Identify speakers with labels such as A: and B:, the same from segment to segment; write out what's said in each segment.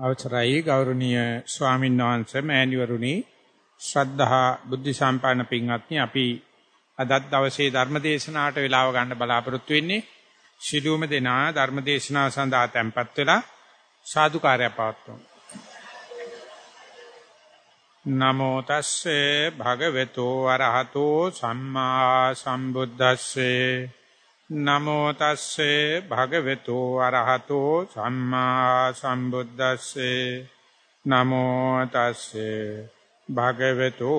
A: අවසරයි ගෞරවනීය ස්වාමීන් වහන්සේ මෑණිවරුනි. ශ්‍රද්ධා බුද්ධ සම්පන්න පින්වත්නි අපි අද දවසේ ධර්ම දේශනාවට වේලාව ගන්න බලාපොරොත්තු වෙන්නේ. ශිළුම දෙනා ධර්ම දේශනාව සඳහා tempත් වෙලා සාදුකාරය පවත්වමු. නමෝ තස්සේ භගවතු වරහතෝ සම්මා සම්බුද්දස්සේ. නමෝ තස්සේ භගවතු අරහතෝ සම්මා සම්බුද්දස්සේ. නමෝ තස්සේ භගවතු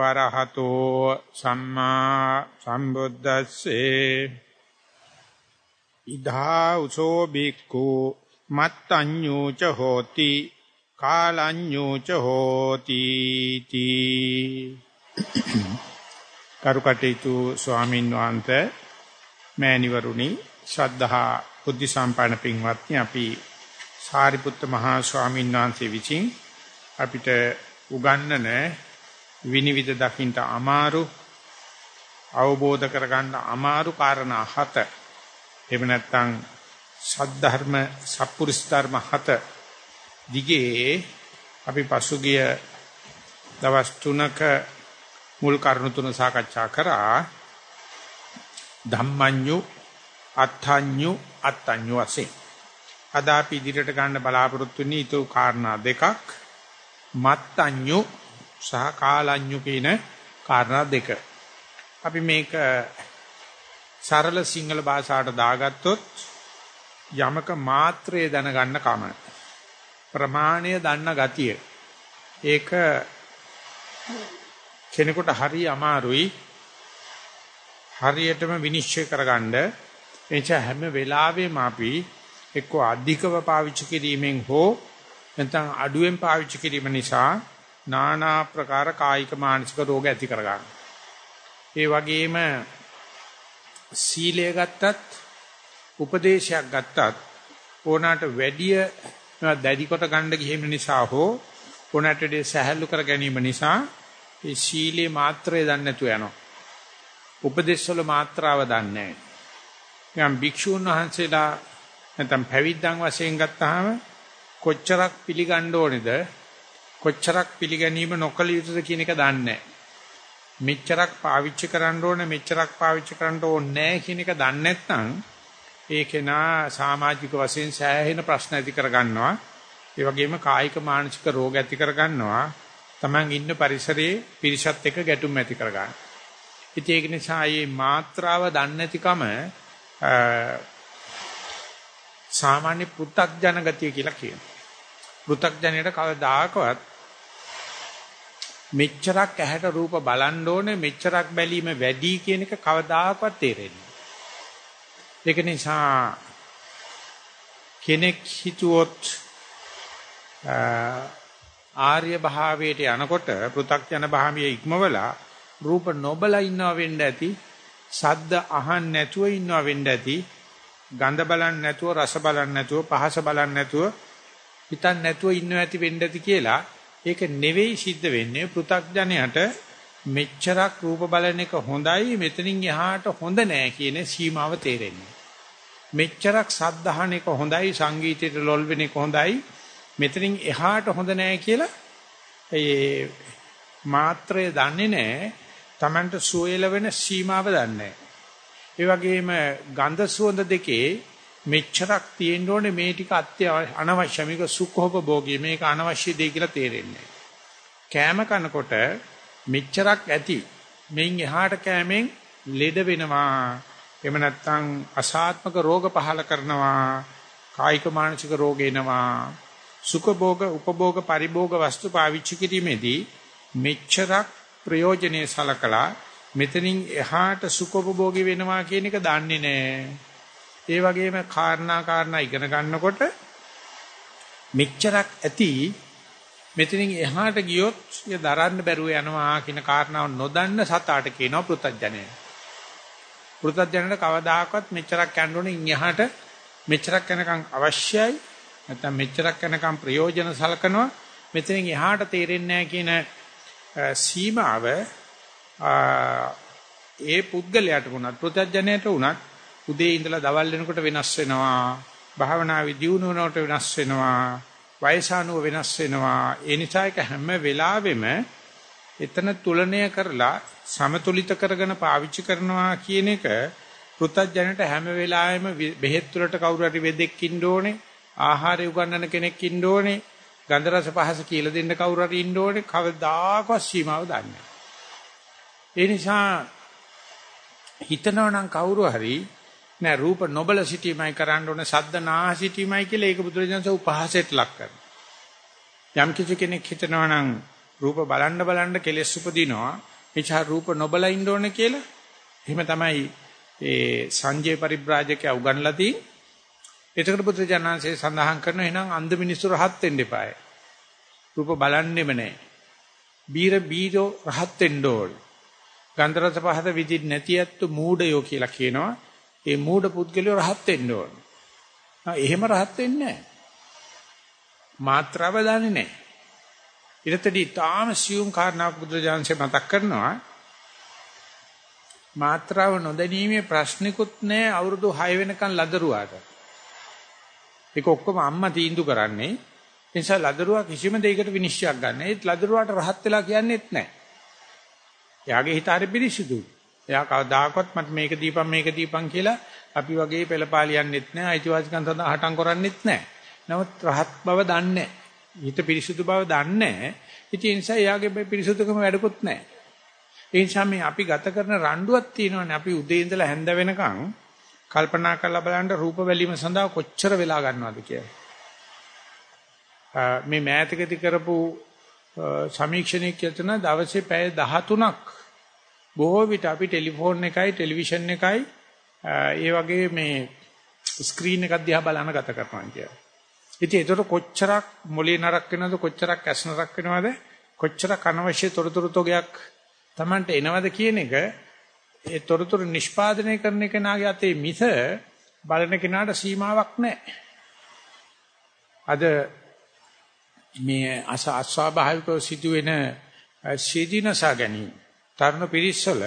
A: අරහතෝ සම්මා සම්බුද්දස්සේ. ඉදා උසෝ බික්ඛු මත්තඤ්ඤෝ ච හෝති කාලඤ්ඤෝ ච හෝති තී. කරුකටේතු ස්වාමින් වහන්සේ මෑණිවරුනි ශ්‍රද්ධහා බුද්ධ සම්පන්න පින්වත්නි අපි සාරිපුත්ත මහා ස්වාමීන් වහන්සේ විසින් අපිට උගන්වන විනිවිද දකින්න අමාරු අවබෝධ කරගන්න අමාරු කාරණා හත. එහෙම නැත්නම් සද්ධර්ම සත්පුරුෂ ධර්ම හත දිගේ අපි පසුගිය දවස් තුනක මුල් කරුණු තුන සාකච්ඡා කරා. ධම්මඤ්ඤු අත්ථඤ්ඤු අත්ඤ්ඤු වශයෙන්. අද අපි ඉදිරියට ගන්න බලාපොරොත්තු වෙන්නේ ඊතු කාරණා දෙකක්. මත්ඤ්ඤු සහ කාලඤ්ඤු කියන කාරණා දෙක. අපි මේක සරල සිංහල භාෂාවට දාගත්තොත් යමක මාත්‍රය දැනගන්න කම. ප්‍රමාණය දන්න ගතිය. ඒක කෙනෙකුට හරි අමාරුයි. හරියටම විනිශ්චය කරගන්න එනිසා හැම වෙලාවෙම අපි එක්ක අධිකව පාවිච්චි කිරීමෙන් හෝ නැත්නම් අඩුවෙන් පාවිච්චි කිරීම නිසා নানা ප්‍රකාර කායික මානසික රෝග ඇති කරගන්න. ඒ වගේම සීලය ගත්තත් උපදේශයක් ගත්තත් ඕනකට වැඩිය දැඩි කොට ගන්න ගිහින් නිසා හෝ ඕනට සහැල්ලු කර ගැනීම නිසා ඒ සීලේ මාත්‍රය දන්නේ නැතුව යනවා. උපදේශවල මාත්‍රාව දන්නේ නැහැ. නිකන් භික්ෂුන් වහන්සේලා නැත්නම් පැවිද්දන් වශයෙන් ගත්තාම කොච්චරක් පිළිගන්න ඕනේද? කොච්චරක් පිළිගැනීම නොකළ යුතුද කියන එක දන්නේ මෙච්චරක් පාවිච්චි කරන්න ඕනේ මෙච්චරක් පාවිච්චි කරන්න ඕනේ නැහැ කියන එක දන්නේ නැත්නම් ඒකේ නා සමාජික වශයෙන් සෑහෙන ප්‍රශ්න ඇති කරගන්නවා. ඒ වගේම කායික මානසික රෝග ඇති කරගන්නවා. Taman ඉන්න පරිසරයේ පිරිසත් එක්ක ගැටුම් ඇති කරගන්නවා. ඉතින් ඒක නිසා මේ මාත්‍රාව දන්නේ නැතිකම සාමාන්‍ය පෘථග්ජන ගතිය කියලා කියනවා. පෘථග්ජනයට කවදාකවත් මෙච්චරක් ඇහැට රූප බලන්න ඕනේ මෙච්චරක් බැලීම වැඩි කියන එක කවදාකවත් තේරෙන්නේ ඒක නිසා කෙනෙක් හිතුවොත් ආර්ය භාවයට යනකොට පෘථග්ජන භාවයේ ඉක්මවලා රූප නොබලා ඉන්නව වෙන්න ඇති ශබ්ද අහන්න නැතුව ඉන්නව වෙන්න ඇති ගඳ බලන්න නැතුව රස බලන්න නැතුව පහස බලන්න නැතුව හිතන්න නැතුව ඉන්නව ඇති වෙන්න ඇති කියලා ඒක නෙවෙයි සිද්ධ වෙන්නේ. පෘ탁ජනයට මෙච්චරක් රූප බලන එක හොඳයි මෙතනින් එහාට හොඳ නෑ කියන සීමාව තේරෙන්නේ. මෙච්චරක් සද්ධාහන එක හොඳයි සංගීතයට ලොල් වෙන එක හොඳයි මෙතනින් එහාට හොඳ නෑ කියලා ඒ මාත්‍රය දන්නේ නැහැ Tamanට සුවයල වෙන සීමාව දන්නේ ඒ වගේම ගන්ධ සුවඳ දෙකේ මෙච්චරක් තියෙන්න ඕනේ මේ ටික අත්‍ය අනවශ්‍ය. මේක සුඛෝපභෝගී මේක අනවශ්‍ය දෙය කියලා තේරෙන්නේ කෑම කනකොට මෙච්චරක් ඇති. මෙයින් එහාට කෑමෙන් ලෙඩ වෙනවා. එහෙම නැත්නම් අසාත්මක රෝග පහල කරනවා. කායික මානසික රෝග එනවා. සුඛභෝග උපභෝග පරිභෝග වස්තු පාවිච්චි කිරීමේදී මෙච්චරක් ප්‍රයෝජනේ සලකලා මෙතනින් එහාට සුඛෝපභෝගී වෙනවා කියන එක දන්නේ නැහැ. ඒ වගේම කාරණා කාරණා ඉගෙන ගන්නකොට මෙච්චරක් ඇති මෙතනින් එහාට ගියොත් ඒ දරන්න බැරුව යනවා කියන කාරණාව නොදන්න සතාට කියනවා පෘතජ්ජනය. පෘතජ්ජනට කවදාකවත් මෙච්චරක් යන්න ඕනේ ඉන් එහාට මෙච්චරක් යනකම් අවශ්‍යයි නැත්නම් මෙච්චරක් යනකම් ප්‍රයෝජන සලකනවා මෙතනින් එහාට තේරෙන්නේ නැහැ කියන සීමාව ඒ පුද්ගලයාට වුණත් ප්‍රත්‍යඥයට වුණත් උදේ ඉඳලා දවල් වෙනකොට වෙනස් වෙනවා භාවනාවේ දියුණුව වෙනකොට වෙනස් වෙනවා වයසානුව වෙනස් වෙනවා. ඒ නිසා ඒක හැම වෙලාවෙම එතන තුලණය කරලා සමතුලිත කරගෙන පාවිච්චි කරනවා කියන එක පෘථජනට හැම වෙලාවෙම බෙහෙත් වලට කවුරු හරි වෙදෙක් ඉන්න ඕනේ ආහාරය උගන්වන කෙනෙක් ඉන්න ඕනේ ගන්ධ රස පහස කියලා දෙන්න කවුරු හරි ඉන්න ඕනේ කවදාකවත් සීමාව දන්නේ ඒ නිසා හිතනවා නම් කවුරු හරි නෑ රූප නොබල සිටීමයි කරන්න ඕනේ සද්ද නාහ සිටීමයි කියලා ඒක බුදුරජාණන්සේ උපහාසයට ලක් කරනවා. යම් කිසි කෙනෙක් හිතනවා නම් රූප බලන්න බලන්න කෙලෙස් උපදිනවා. එචා රූප නොබල ඉන්න ඕනේ කියලා. එහෙම තමයි ඒ සංජය පරිබ්‍රාජකයා උගන්ලා තියෙන්නේ. එතකොට බුදුරජාණන්සේ සඳහන් කරනවා එහෙනම් අන්ධ මිනිස්සු රහත් වෙන්න එපායි. රූප බලන්නෙම නැහැ. බීර බීරෝ රහත් වෙන්න ඕන. ගන්ධ රස පහත විදිහට නැති ඇත්තු මූඩයෝ කියලා කියනවා. ඒ මූඩ පුද්ගලයෝ රහත් වෙන්න ඕන. එහෙම රහත් වෙන්නේ නැහැ. මාත්‍රාව දන්නේ නැහැ. ඊටතදී තාම සියුම් කාරණාවක් බුදුරජාණන්සේ මතක් කරනවා. මාත්‍රාව නොදැනීමේ ප්‍රශ්නිකුත් නැහැ අවුරුදු 6 වෙනකන් ලදරුවාට. ඒක ඔක්කොම අම්මා තීන්දුව කරන්නේ. ඒ නිසා ලදරුවා කිසිම දෙයකට විනිශ්චයක් ගන්න. ඒත් ලදරුවාට රහත් වෙලා කියන්නේත් නැහැ. එයාගේ හිත හරි පිරිසිදුයි. එයා කවදාකවත් මට මේක දීපන් මේක දීපන් කියලා අපි වගේ පෙළපාලියන්නෙත් නැහැ. අයිතිවාසිකම් සඳහා හටම් කරන්නෙත් නැහැ. නමුත් රහත් බව දන්නේ හිත පිරිසුදු බව දන්නේ ඉතින් ඒ නිසා එයාගේ පිරිසුදුකම වැඩකුත් නැහැ. ඒ නිසා මේ අපි ගත කරන රණ්ඩුවක් තියෙනවානේ අපි උදේ ඉඳලා හැන්ද වෙනකන් කල්පනා කරලා බලන්න රූප බැලීම සඳහා කොච්චර වෙලා ගන්නවද කියලා. මේ මෑතකදී කරපු සමීක්ෂණයක් කියන දවසේ පැය 13ක් බොහෝ විට අපි ටෙලිෆෝන් එකයි ටෙලිවිෂන් එකයි ඒ වගේ මේ ස්ක්‍රීන් එකක් දිහා බලන ගත කරනවා කියලා. ඉතින් ඒතර කොච්චරක් මොලේ නරක් වෙනවද කොච්චරක් ඇස් නරක් වෙනවද කොච්චරක් අනවශ්‍ය තොරතුරු තොගයක් Tamanට එනවද කියන එක ඒ තොරතුරු නිෂ්පාදනය කරන කෙනාගේ අතේ මිස බලන කෙනාට සීමාවක් නැහැ. අද මේ අස අස්වාභාවිකව සිදුවෙන සීදීනසා ගැනීම තරුණ පිරිස්සල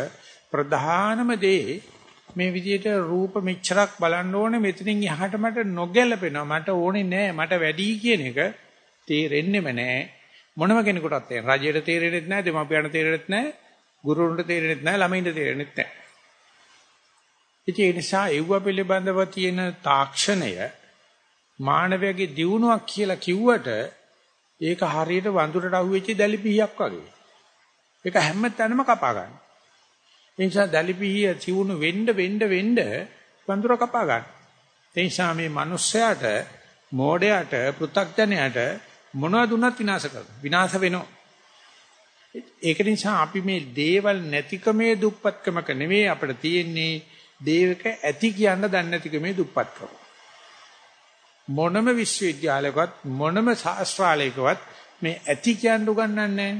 A: ප්‍රධානම දේ මේ විදිහට රූප මෙච්චරක් බලන්න ඕනේ මෙතනින් එහාට මට නොගැලපෙනවා. මට ඕනේ නෑ මට වැඩි කියන එක තේරෙන්නෙම නෑ මොනම කෙනෙකුටත් තේරෙන්නේ. රජයට තේරෙන්නේ නැහැ දෙමාපියන්ට තේරෙන්නේ නැහැ. ගුරුවරුන්ට තේරෙන්නේ නැහැ ළමයින්ට තේරෙන්නේ නැහැ. ඉතින් ඒ නිසා ඒව පිළිබඳව තියෙන තාක්ෂණය මානවයාගේ දියුණුවක් කියලා කිව්වට ඒක හරියට වඳුරට අහුවෙච්ච දැලිපිහියක් වගේ. ඒක හැම තැනම කපා ගන්න. ඒ නිසා දැලිපිහිය තියුණු වෙන්න වෙන්න වෙන්න වඳුර කපා ගන්න. ඒ නිසා මේ මිනිස්සයාට මෝඩයාට පෘ탁ජනයාට මොනවද උනත් විනාශ කරනවා. විනාශ වෙනවා. ඒක නිසා අපි මේ දේවල් නැතිකමේ දුප්පත්කමක නෙවෙයි අපිට තියෙන්නේ දේවක ඇති කියන්න දන්නේ නැතිකමේ දුප්පත්කම. මොනම විශ්වවිද්‍යාලයකවත් මොනම ශාස්ත්‍රාලයකවත් මේ ඇති කියන්න උගන්වන්නේ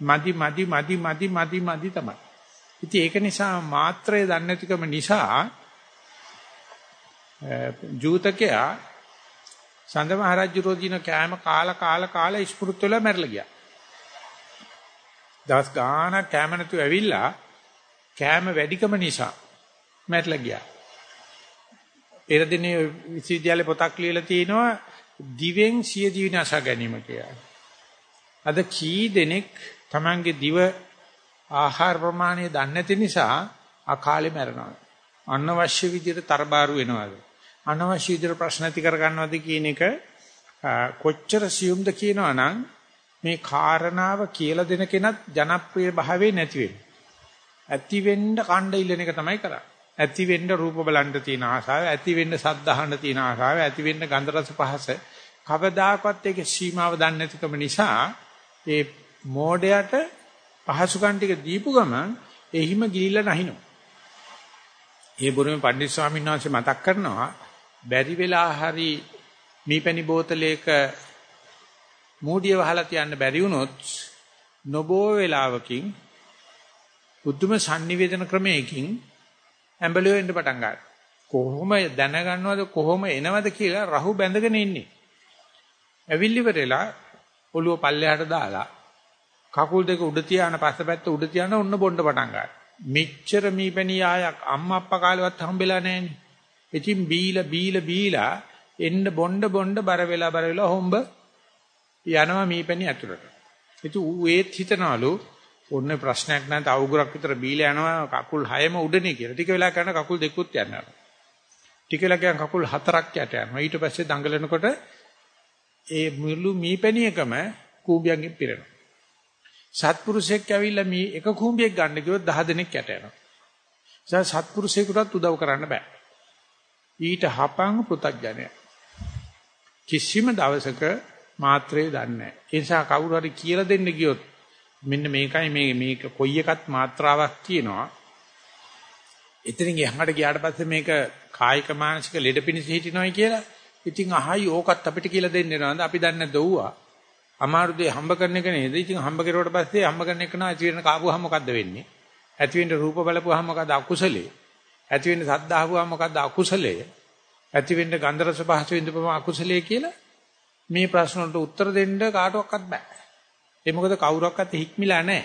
A: මදි මදි මදි මදි මදි මදි තමයි. ඉතින් ඒක නිසා මාත්‍රය දන්නේ නැතිකම නිසා ජූතකයා සඳ මහරජුරෝ දින කෑම කාලා කාලා කාලා ඉස්පෘත් වෙලා මැරලා ගියා. දවස් ගාණක් කැම නැතුව ඇවිල්ලා කැම වැඩිකම නිසා මැරලා ගියා. පෙර දිනේ විශ්වවිද්‍යාලේ පොතක් ලියලා තිනවා දිවෙන් සිය දිව විනාශ ගැනීම කියලා. අද කී දෙනෙක් Tamange දිව ආහාර ප්‍රමාණය දන්නේ නැති නිසා අකාලේ මැරෙනවා. අනවශ්‍ය විදිහට තරබාරු වෙනවාද? අනවශ්‍ය විදිහට ප්‍රශ්න ඇති කර ගන්නවද කියන එක කොච්චර සියුම්ද කියනවනම් මේ කාරණාව කියලා දෙන කෙනත් ජනප්‍රිය භාවයේ නැති වෙනවා. ඇති වෙන්න කණ්ඩ ඉල්ලන එක තමයි කරන්නේ. ඇති වෙන්න රූප බලන්න තියෙන ආසාව, ඇති වෙන්න ශබ්ද අහන්න තියෙන ආසාව, ඇති වෙන්න ගන්ධ රස පහස කවදාකවත් ඒකේ සීමාව දන්නේ නැතිකම නිසා ඒ මෝඩයට පහසුකම් ටික දීපු ගමන් එහිම ගිලිලා නැහිනවා. ඒ බුරුමේ පණ්ඩිත ස්වාමීන් වහන්සේ මතක් කරනවා බැරි වෙලා හරි මීපැණි බෝතලයක මූඩිය වහලා තියන්න බැරි වුණොත් නොබෝ වේලාවකින් බුද්ධම sannivedana ක්‍රමයකින් ඇඹලියෝ එන්න පටන් ගන්නවා. කොහොම දැනගන්නවද කොහොම එනවද කියලා රහු බැඳගෙන ඉන්නේ. ඇවිල්ලිවරලා ඔළුව පල්ලෙහාට දාලා කකුල් දෙක උඩ තියාන පස්සපැත්ත උඩ තියාන ඔන්න බොන්න පටන් ගන්නවා. මෙච්චර මීපැණි ආයක් අම්මා අප්පා කාලෙවත් හම්බෙලා නැහෙනේ. ඉතින් බීලා බීලා බීලා එන්න බොන්න බොන්න බර වෙලා බර වෙලා හොම්බ යනවා මීපැණි ඇතුළට. ඉතින් ඌ ඒත් හිතනවලු ඔන්න ප්‍රශ්නයක් නැත අවුගුරක් විතර බීලා යනවා කකුල් 6ම උඩනේ කියලා. ටික වෙලා කරන කකුල් දෙකුත් යනවා. ටික වෙලා කියන කකුල් හතරක් යට යනවා. ඊට පස්සේ දඟලනකොට ඒ මුළු මීපැණි එකම කූඹියන්ගෙන් පිරෙනවා. සත්පුරුෂයෙක් ඇවිල්ලා මේ එක කූඹියක් ගන්න කිව්වොත් 10 දෙනෙක් යට යනවා. ඒ සත්පුරුෂයෙකුටත් උදව් කරන්න බෑ. ඊට හපං පුතඥය. කිසිම දවසක මාත්‍රේ දන්නේ නැහැ. ඒ නිසා කවුරු හරි කියලා දෙන්න ගියොත් මෙන්න මේකයි මේ මේක කොයි එකත් මාත්‍රාවක් තියෙනවා. එතනින් එහාට ගියාට පස්සේ මේක කායික මානසික ලෙඩ පිණිස හිටිනවයි කියලා. ඉතින් අහයි ඕකත් අපිට කියලා දෙන්න නේද? අපි දන්නේ නැද්ද ඌවා? අමාරු දේ හම්බ කරන එක නේද? ඉතින් හම්බ කරුවට පස්සේ හම්බ කරන එක නා ඇති වෙන කාපුවාම මොකද්ද වෙන්නේ? ඇති වෙන්න රූප බලපුවාම මොකද්ද අකුසලේ? ඇති වෙන්න සද්ද අහුවාම මොකද්ද අකුසලේ? ඇති වෙන්න ගන්ධ රස පහස විඳපම අකුසලයේ කියලා මේ ප්‍රශ්න වලට උත්තර දෙන්න කාටවත් බෑ. ඒ මොකද කවුරක්වත් හික්මිලා නැහැ.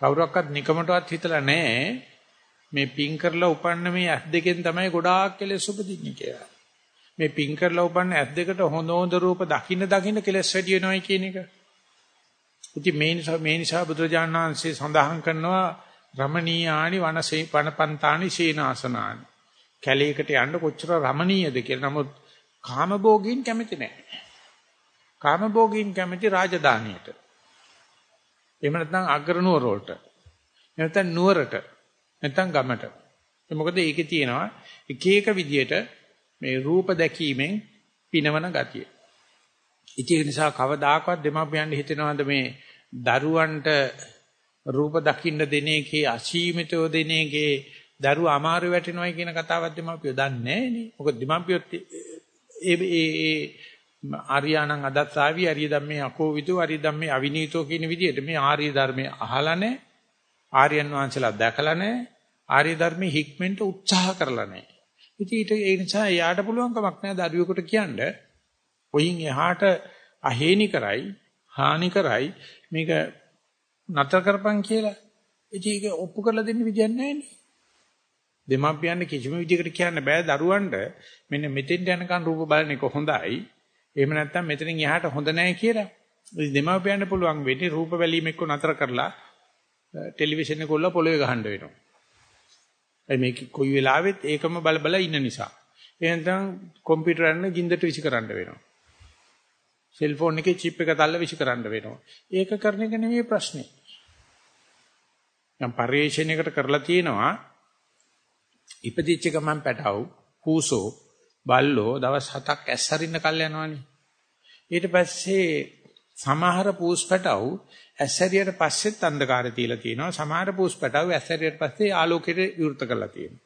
A: කවුරක්වත් නිකමටවත් හිතලා නැහැ මේ පින් කරලා උපන්න මේ ඇස් දෙකෙන් තමයි ගොඩාක් කෙලෙස් උපදින්නේ කියලා. මේ පින් කරලා උපන්න ඇස් දෙකට හොඳ හොඳ රූප දකින්න දකින්න කෙලෙස් වැඩි වෙනවයි කියන එක. ඉතින් මේ නිසා මේ නිසා බුදුරජාණන් වහන්සේ සඳහන් කරනවා රමණීයානි වනසේ පනපන්තානි සීනාසනානි කැලේකට යන්න කොච්චර රමණීයද කියලා. නමුත් කාමභෝගීන් කැමති නැහැ. කාමභෝගීන් කැමති රාජධානියට. එහෙම නැත්නම් අග්‍රනුවර වලට. නැත්නම් නුවරට. නැත්නම් ගමට. ඒ මොකද ඒකේ තියෙනවා එක එක විදියට මේ රූප දැකීමෙන් පිනවන ගතිය. ඉතින් ඒ නිසා කවදාකවත් දෙමාපියන් හිතනවාද මේ දරුවන්ට රූප දකින්න දෙන එකේ අසීමිතව දෙන එකේ දරුවා අමාරු වැටෙනවයි කියන කතාවක් දෙමාපියෝ දන්නේ නැහනේ. මොකද දෙමාපියොත් ඒ ඒ ආර්යයන්න් අදත්සාවි ආර්ය ධම්මේ අකෝවිදෝ ආර්ය ධම්මේ අවිනීතෝ කියන විදිහට මේ ආර්ය ධර්මයේ අහලා නැහැ. ආර්යයන් වහන්සේලා දැකලා නැහැ. ආර්ය ධර්මයේ හික්මෙන්ට උත්සාහ කරලා නැහැ. ඉතින් ඒ නිසා යාට පුළුවන් කමක් නැහැ දරුවෙකුට කියන්න. ඔයින් එහාට අහේනි කරයි, හානි කරයි මේක නතර කරපන් කියලා. ඉතින් ඒක ඔප්පු කරලා දෙන්න විදියක් නැහැ නේ. දෙමාපියන් කිසිම විදිහකට කියන්න බෑ දරුවන්ට මෙන්න මෙතෙන්ට යනකන් රූප බලන එක හොඳයි. එහෙම නැත්නම් මෙතනින් එහාට හොඳ නැහැ කියලා. ඉතින් දෙමාපියන්ට පුළුවන් වෙන්නේ රූප බැලීම එක්ක නතර කරලා ටෙලිවිෂන් එක උල්ලා පොළවේ ගහන්න වෙනවා. ඒ මේක කොයි වෙලාවෙත් ඒකම බල බල ඉන්න නිසා. එහෙනම් කම්පියුටර් එකන ගින්දට විසි කරන්න වෙනවා. සෙල්ෆෝන් එකේ චිප් එක තල්ල විසි කරන්න වෙනවා. ඒක කරන එක නෙමෙයි ප්‍රශ්නේ. නම් පරිශ්‍රණයකට කරලා තියෙනවා ඉපදිච්ච ගමන් පැටව හූසෝ බල්ලෝ දවස් 7ක් ඇස්සරින්න කල් යනවනේ. ඊට පස්සේ සමහර පූස් පැටව ඇස්සරියට පස්සෙත් අන්ධකාරය තියලා තියෙනවා. සමහර පූස් පැටව ඇස්සරියට පස්සේ ආලෝකයට විවෘත කරලා තියෙනවා.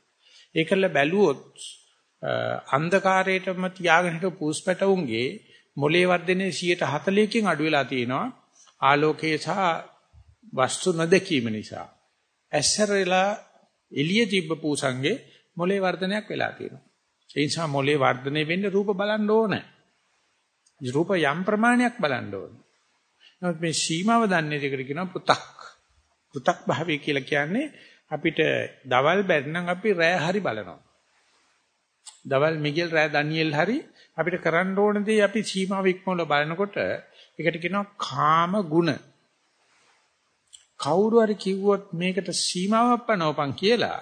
A: ඒකල බැලුවොත් අන්ධකාරයටම තියාගෙන හිටපු පූස් පැටවුන්ගේ මොලේ වර්ධනයේ 140කින් අඩු වෙලා තියෙනවා. ආලෝකයේ සහ වස්තු නොදැකීම නිසා. ඇස්සරලා එළිය තිබ්බ පූසංගේ මොලේ වර්ධනයක් වෙලා තියෙනවා. ඒ නිසා මොලේ වර්ධනය වෙන්න රූප බලන්න ඕනේ. රූප යම් ප්‍රමාණයක් බලන්න ඕනේ. නමුත් මේ සීමාව දන්නේ දෙකට කියනවා පු탁. පු탁 භාවය කියලා කියන්නේ අපිට දවල් බැරිනම් අපි රෑ හරි බලනවා. දවල් මිගෙල් රෑ ඩැනියෙල් හරි අපිට කරන්න ඕන දේ අපි සීමාව ඉක්මවල බලනකොට ඒකට කියනවා කාම ගුණ. කවුරු හරි කිව්වොත් මේකට සීමාවක් පනවපන් කියලා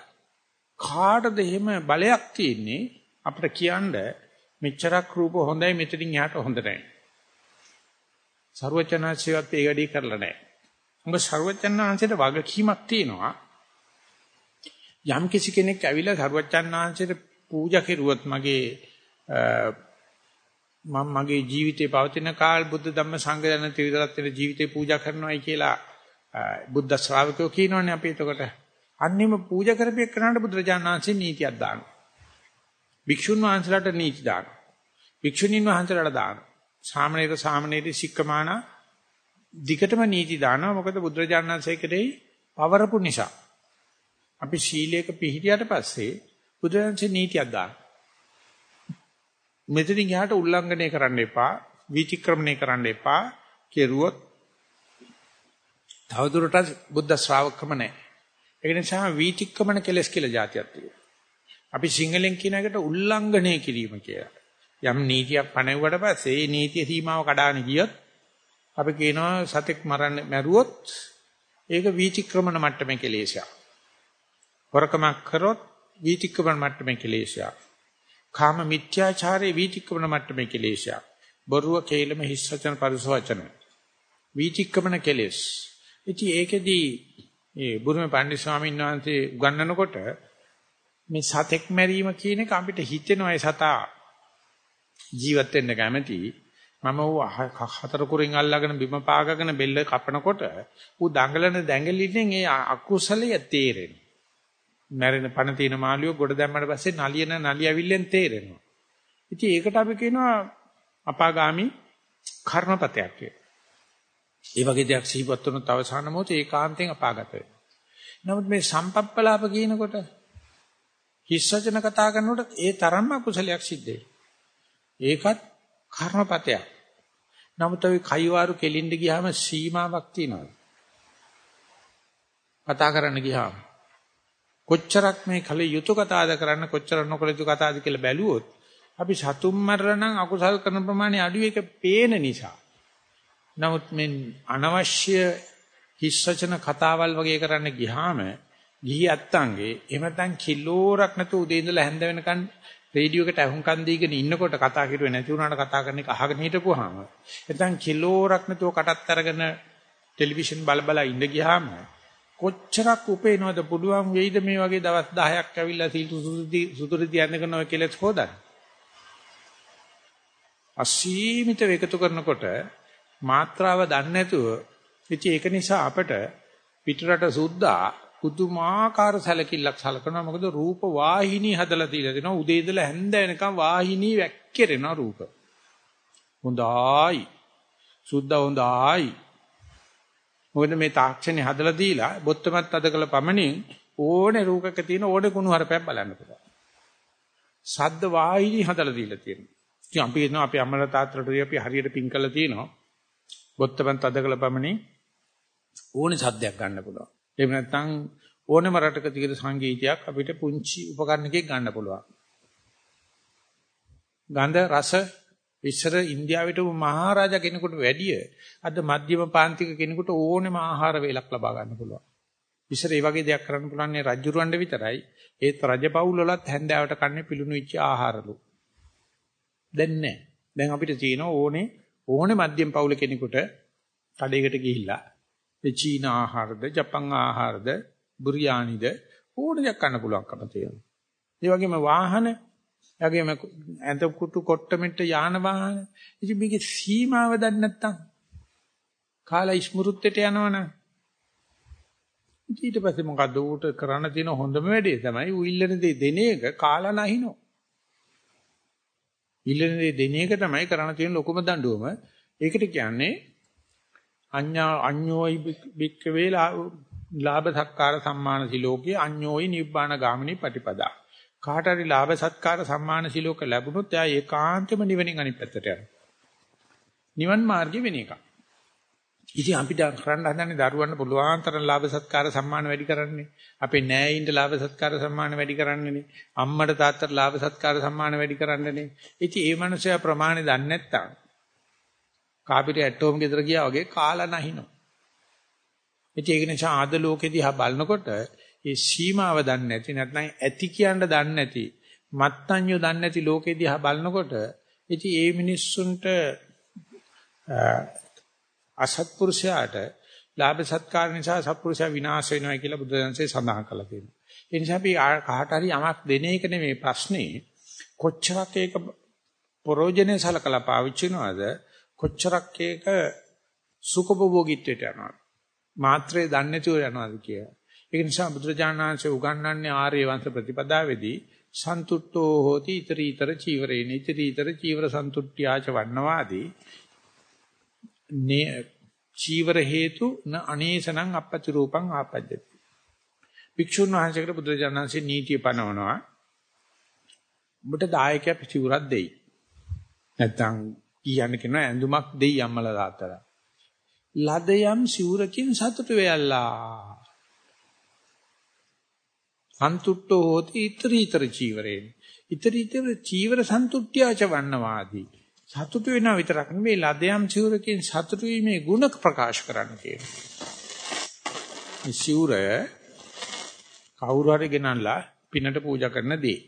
A: කාටද එහෙම බලයක් තියෙන්නේ අපිට කියන්න මෙච්චරක් රූප හොඳයි මෙතනින් එහාට හොඳ නැහැ. ਸਰවචනාංශයත් ඒ වැඩි කරලා නැහැ. මොකද ਸਰවචනාංශයට වගකීමක් තියෙනවා. යම් කිසි කෙනෙක් ඇවිල්ලා ਸਰවචනාංශයට පූජා කෙරුවොත් මගේ මම මගේ ජීවිතේ පවතින කාල් බුද්ධ ධම්ම සංඝ යන ත්‍රිවිධ රත්න ජීවිතේ පූජා කරනවායි කියලා බුද්ධ ශ්‍රාවකයෝ කියනවනේ අපි එතකොට අන්නෙම පූජා කරපිය කරනාට බුදුරජාණන් වහන්සේ නීතියක් දානවා. භික්ෂුන් වහන්සේලාට නීති දානවා. භික්ෂුණීන් වහන්සේලාට දානවා. සාමණේර සාමණේරි සික්කමාන දිගටම නීති දානවා. මොකද බුදුරජාණන් වහන්සේ කෙරෙහි පවරපු නිසා. අපි ශීලයක පිළිහිටියට පස්සේ බුදුරජාණන්සේ නීතියක් දානවා. මෙතනින් එහාට උල්ලංඝනය කරන්න එපා, විචක්‍රමණය කරන්න එපා. කෙරුවොත් තවදුරටත් බුද්ධ ශ්‍රාවකකම නැහැ. ඒ නිසා වීතික්කමන කෙලස් කියලා જાතියක් තියෙනවා. අපි සිංහලෙන් කියන එකට උල්ලංඝනය කිරීම කියලා. යම් නීතියක් පනවුවට පස්සේ ඒ නීතිය සීමාව කඩාගෙන ගියොත් අපි කියනවා සතෙක් මරන්න මැරුවොත් ඒක වීතික්‍රමන මට්ටමේ කෙලෙසයක්. වරකමක් කරොත් වීතික්‍රමන මට්ටමේ කෙලෙසයක්. කාම මිත්‍යාචාරයේ වීතික්‍රමන මට්ටමේ කෙලෙසයක්. බොරුව කේලම හිස් වචන පරිස වචන. වීතික්‍රමන කෙලෙස්. ඉතින් ඒකෙදී ඒ බුදුම පණ්ඩිත ස්වාමීන් වහන්සේ උගන්වනකොට මේ සතෙක් මැරීම කියන එක අපිට හිතෙනවා ඒ සතා ජීවත් වෙන්න කැමති මම ඌ හතර කුරින් අල්ලගෙන බිම පාගගෙන බෙල්ල කපනකොට ඌ දඟලන දැඟලින්ෙන් ඒ අකුසලය තේරෙනවා. මැරෙන පණ තියෙන මාළියෝ ගොඩ දැම්මට පස්සේ නලියන නලියවිල්ලෙන් තේරෙනවා. ඉතින් ඒකට අපි කියනවා අපාගාමි කර්මපතයක් කියලා. ඒ වගේ දෙයක් සිහිපත් වුණොත් අවසාන මොහොතේ ඒකාන්තයෙන් අපාගත වෙනවා. නමුත් මේ සම්පප්පලාප කියනකොට හිස් වචන කතා කරනකොට ඒ තරම්ම කුසලයක් සිද්ධ වෙයි. ඒකත් කර්මපතයක්. නමුත් ඔය කයිවාරු කෙලින්ද ගියාම සීමාවක් තියෙනවා. කතා කරන්න ගියාම කොච්චරක් මේ කල යුතු කතාද කරන්න කොච්චර නොකල යුතු කතාද කියලා බැලුවොත් අපි සතුම් මරණම් අකුසල් කරන ප්‍රමාණය අඩු එක පේන නිසා. නමුත් මේ අනවශ්‍ය හිස් වචන කතාවල් වගේ කරන්න ගියාම ගිහි අත්තන්ගේ එහෙම නැත්නම් කිලෝරක් නැතුව උදේ ඉඳලා හැන්ද වෙනකන් රේඩියෝ එකට අහුම්කන් දීගෙන ඉන්නකොට කතා කරුවේ නැති වුණාට කතා කරන එක අහගෙන හිටපුවාම නැත්නම් කිලෝරක් නැතුව කටත් අරගෙන ටෙලිවිෂන් බල බල ඉඳ ගියාම කොච්චරක් උපේනවද පුළුවන් වෙයිද මේ වගේ දවස් 10ක් ඇවිල්ලා සීතු සුදුදි සුදුරි තියන්න කරන ඔය කෙලෙස් හොදන්න? අසීමිත වේකතු කරනකොට මාත්‍රාව දන්නේ නැතුව ඉතින් ඒක නිසා අපට පිටරට සුද්දා පුදුමාකාර සැලකිල්ලක් සලකනවා. මොකද රූප වාහිනී හදලා තියලා දෙනවා. උදේ ඉඳලා හැන්ද වෙනකම් වාහිනී වැක්කිරෙනවා රූප. හොඳයි. සුද්ධ හොඳයි. මොකද මේ තාක්ෂණي හදලා දීලා බොත්තමත් අද කළ පමණින් ඕනේ රූපක තියෙන ඕනේ කුණු හරපයක් බලන්න පුළුවන්. සද්ද වාහිනී හදලා දීලා තියෙනවා. ඉතින් අපි කියනවා අපි අම්මලා තාත්තලාට අපි හරියට පින් කළා තියෙනවා. බොත්තමත් අද කළ පමණින් ඕනේ සද්දයක් ගන්න පුළුවන් එහෙම නැත්නම් ඕනම රටක තියෙන සංගීතයක් අපිට පුංචි උපකරණයකින් ගන්න පුළුවන්. ගන්ධ රස ඉස්සර ඉන්දියාවට මහරජා කෙනෙකුට වැඩිය අද මධ්‍යම පාන්තික කෙනෙකුට ඕනෙම ආහාර වේලක් ලබා ගන්න පුළුවන්. ඉස්සර මේ වගේ දෙයක් කරන්න පුළුවන් නේ රජුරවණ්ඩ විතරයි. ඒත් රජපෞල් වලත් හැන්දෑවට කන්නේ පිළුණු වෙච්ච ආහාරලු. දැන් නැහැ. දැන් අපිට තියෙන ඕනේ ඕනේ මධ්‍යම පවුල කෙනෙකුට කඩේකට ගිහිල්ලා ඒ චීන ආහාරද, ජපන් ආහාරද, බුරියානිද ඕන දෙයක් ගන්න පුළුවන්කම තියෙනවා. ඒ වගේම වාහන, ඒ වගේම ඇඳ කුටු කොට්ටමෙට්ට යාන වාහන. ඉතින් මේකේ සීමාව දන්නේ නැත්තම් කාලා ඉස්මෘත්තේට යනවනම් ඊට පස්සේ මොකද ඌට කරන්න තියෙන හොඳම වැඩේ තමයි ඌ ඉල්ලන දේ දෙන එක කාලා නැහිනෝ. ඉල්ලන දේ දෙන එක තමයි කරන්න තියෙන ලොකුම දඬුවම. ඒකට කියන්නේ අඤ්ඤා අඤ්ඤෝයි බික්කවේ ලාභ සත්කාර සම්මාන සිලෝකේ අඤ්ඤෝයි නිබ්බාන ගාමිනී පටිපදා. කාට හරි ලාභ සත්කාර සම්මාන සිලෝක ලැබුණොත් එයා ඒකාන්තෙම නිවනින් අනිත් පැත්තට යනවා. නිවන් මාර්ගෙ වෙන එක. ඉතින් අපිට කරන්න හදන්නේ දරුවන්ට පුළුවන් තරම් ලාභ සත්කාර සම්මාන වැඩි කරන්නේ. අපේ නෑයින්ට ලාභ සත්කාර සම්මාන වැඩි කරන්නේනේ. අම්මට තාත්තට ලාභ සත්කාර සම්මාන වැඩි කරන්නේනේ. ඉතින් ඒ මනුස්සයා ප්‍රමාණය දන්නේ නැත්තම් කාපිට ඇටෝම් ගෙදර ගියා වගේ කාලා නැහිනෝ. ඉතින් ඒක නිසා ආද ලෝකෙදී හා බලනකොට ඒ සීමාව දන්නේ නැති නැත්නම් ඇති කියන්න දන්නේ නැති මත්ඤ්‍යෝ දන්නේ නැති ලෝකෙදී හා බලනකොට ඉතින් ඒ මිනිස්සුන්ට අසත්පුරුෂයාට ලාභ සත්කාර නිසා සත්පුරුෂයා විනාශ වෙනවා කියලා බුදුදහමේ සඳහන් කරලා තියෙනවා. ඒ නිසා අපි කාට හරි යමක් දෙන එක නෙමෙයි ප්‍රශ්නේ කොච්චරක් ඒක ප්‍රෝජනේ සලකලා පාවිච්චි කරනවද කොච්චරක් ඒක සුඛභෝගීත්වයට යනවාද මාත්‍රේ දන්නේ නැතුව යනවාද කියලා. ඒක නිසා බුදුරජාණන් වහන්සේ උගන්වන්නේ ආර්ය වංශ ප්‍රතිපදාවේදී සන්තුට්ඨෝ හෝති iterator චීවරේන iterator චීවර සන්තුට්ඨ්‍යාච වන්නවාදී නේ චීවර හේතු න අනේසනං අපච්ච රූපං ආපජ්ජති. භික්ෂුන් වහන්සේකට බුදුරජාණන් වහන්සේ නීතිය පනවනවා. ඔබට දායකයා පිටිවුරක් දෙයි. නැත්තම් කියන්න කියනවා ඇඳුමක් දෙයි අම්මලා තාත්තලා. ලදයම් සිවුරකින් සතුට වෙයල්ලා. සන්තුට්ඨෝ හෝති ඊතර ඊතර චීවරේ. ඊතරීතර චීවර සන්තුට්ඨ්‍යාච වන්නවාදී. සතුටු වෙනා විතරක් නෙවෙයි ලදයම් සිවුරකින් සතුටු වීමේ ගුණ ප්‍රකාශ කරන්න කියනවා. මේ සිවුර කවුරු හරි ගෙනල්ලා පිනට පූජා කරන දේ.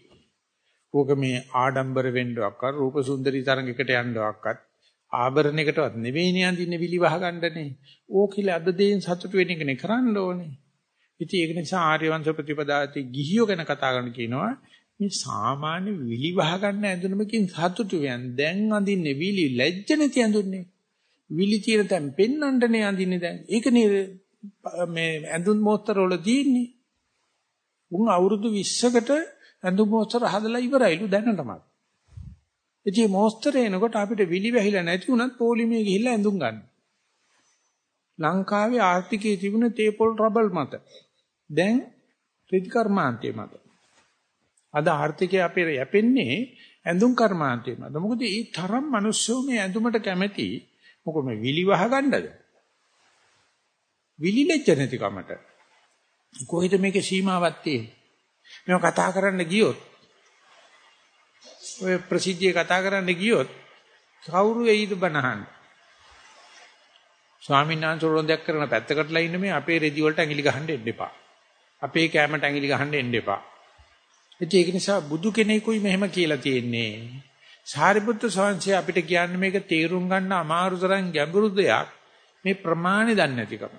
A: ඕක මේ ආඩම්බර වෙන්නවක්වත් රූප සුන්දරී තරඟයකට යන්නවක්වත් ආභරණයකටවත් නෙවෙයිනේ අඳින්නේ විලි වහ ගන්නනේ. ඕකිල අද දෙයින් සතුටු වෙන එකනේ කරන්න ඕනේ. ඉතින් ඒක නිසා ආර්ය වංශ ප්‍රතිපදාති ගිහියෝ ගැන කතා කරන කියනවා මේ සාමාන්‍ය විලි වහ ගන්න ඇඳුමකින් සතුටු වෙන දැන් අඳින්නේ විලි ලැජ්ජ නැති ඇඳුන්නේ. විලි තියෙන තැන් පෙන්නන්නනේ අඳින්නේ දැන්. ඒකනේ මේ ඇඳුම් මෝස්තර වල තියෙන්නේ. උන් අවුරුදු 20කට ඇඳුම් මෝස්තර හදලා ඉවරයිලු දැනටමත්. ඉතින් මෝස්තර එනකොට අපිට විලි වැහිලා නැති වුණත් පොලිමේ ගිහිල්ලා ඇඳුම් ගන්න. ලංකාවේ ආර්ථිකයේ තිබුණ තේපොල් රබල් මත දැන් රිදි කර්මාන්තය මත. අද ආර්ථිකය අපේ යැපෙන්නේ ඇඳුම් කර්මාන්තය මත. මොකද මේ තරම් මිනිස්සු මේ ඇඳුමට කැමති මොකද මේ විලි වහ ගන්නද? විලි ලැජ්ජ නැති කමට. කොහෙද මේකේ සීමාවක් තියෙන්නේ? මේව කතා කරන්න ගියොත් ඔය ප්‍රසිද්ධිය කතා කරන්න ගියොත් කවුරු එයිද බනහන්න? ස්වාමීන් වහන්සේ රොන්දයක් කරන පැත්තකටලා ඉන්න මේ අපේ රෙදි වලට ඇඟිලි ගහන්න එන්න එපා. අපේ කැමට ඇඟිලි ගහන්න එන්න එපා. ඉතින් ඒක නිසා බුදු කෙනෙකුයි මෙහෙම කියලා තියෙන්නේ. සාරිපුත්‍ර ස්වාමීන් අපිට කියන්නේ මේක තේරුම් ගන්න අමාරු තරම් ගැඹුරු දෙයක් මේ ප්‍රමාණය දන්නේ නැතිකම.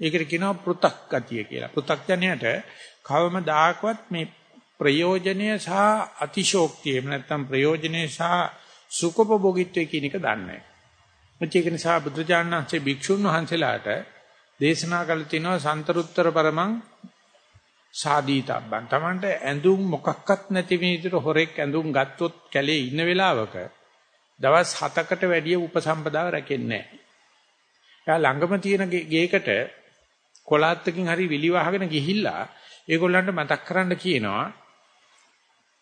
A: ඒකට කියනවා පෘ탁 ගතිය කියලා. පෘ탁ඥයට කවමදාකවත් මේ ප්‍රයෝජනය සහ අතිශෝක්තිය එහෙම නැත්නම් ප්‍රයෝජනය සහ සුඛෝපභෝගීත්වය කියන එක දන්නේ නැහැ. ඒක නිසා බුදුජානනාංශේ භික්ෂුන් වහන්සේලාට දේශනා කළ තිනවා සන්තරුත්තර පරමං සාදීතබ්බන්. Tamanට ඇඳුම් මොකක්වත් නැති විදිහට හොරෙක් ඇඳුම් ගත්තොත් කැලේ ඉන්න වෙලාවක දවස් 7කට වැඩිය උපසම්පදාව රැකෙන්නේ නැහැ. එයා ළඟම තියෙන ගේකට කොලාත්තකින් හරි විලි වහගෙන ගිහිල්ලා ඒගොල්ලන්ට මතක් කරන්න කියනවා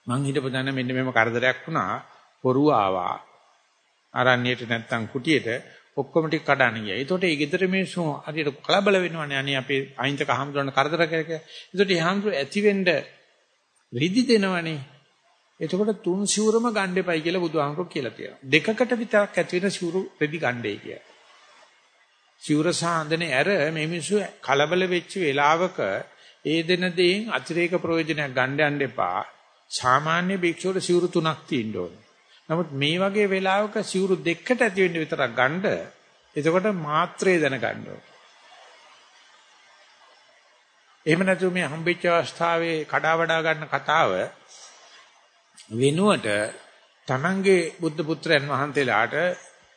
A: මං හිතපු දන්න මෙන්න මෙම කරදරයක් වුණා පොරුව ආවා අරණියට නැත්තම් කුටියට ඔක්කොම ටික කඩන්න ගියා. ඒතකොට ඒ ගෙදර මිනිස්සු හරියට කලබල වෙනවනේ අනේ අපේ අහිංසක හාමුදුරන් කරදර කරක. ඒතකොට ඒ හාමුදුර ඇති වෙන්න රිදි දෙනවනේ. එතකොට තුන් සිවුරම ගන්න එපයි කියලා බුදුහාමුදුරුවෝ කියලා තියෙනවා. දෙකකට විතරක් ඇති වෙන සිවුරු රෙදි ගන්නයි කියලා. සිවුර සාන්දනේ ඇර මේ මිනිස්සු කලබල වෙච්ච වෙලාවක ඒ දෙන දේෙන් අතිරේක ප්‍රයෝජනයක් ගන්න යන්න එපා. සාමාන්‍ය භික්ෂුවට සිවුරු තුනක් තියෙන්න ඕනේ. නමුත් මේ වගේ වෙලාවක සිවුරු දෙකකට ඇති වෙන්න විතරක් ගන්න. එතකොට මාත්‍රේ දැනගන්න ඕනේ. එහෙම නැතුව මේ හම්බෙච්ච අවස්ථාවේ කඩා වඩා ගන්න කතාව වෙනුවට තමන්ගේ බුද්ධ පුත්‍රයන් වහන්සේලාට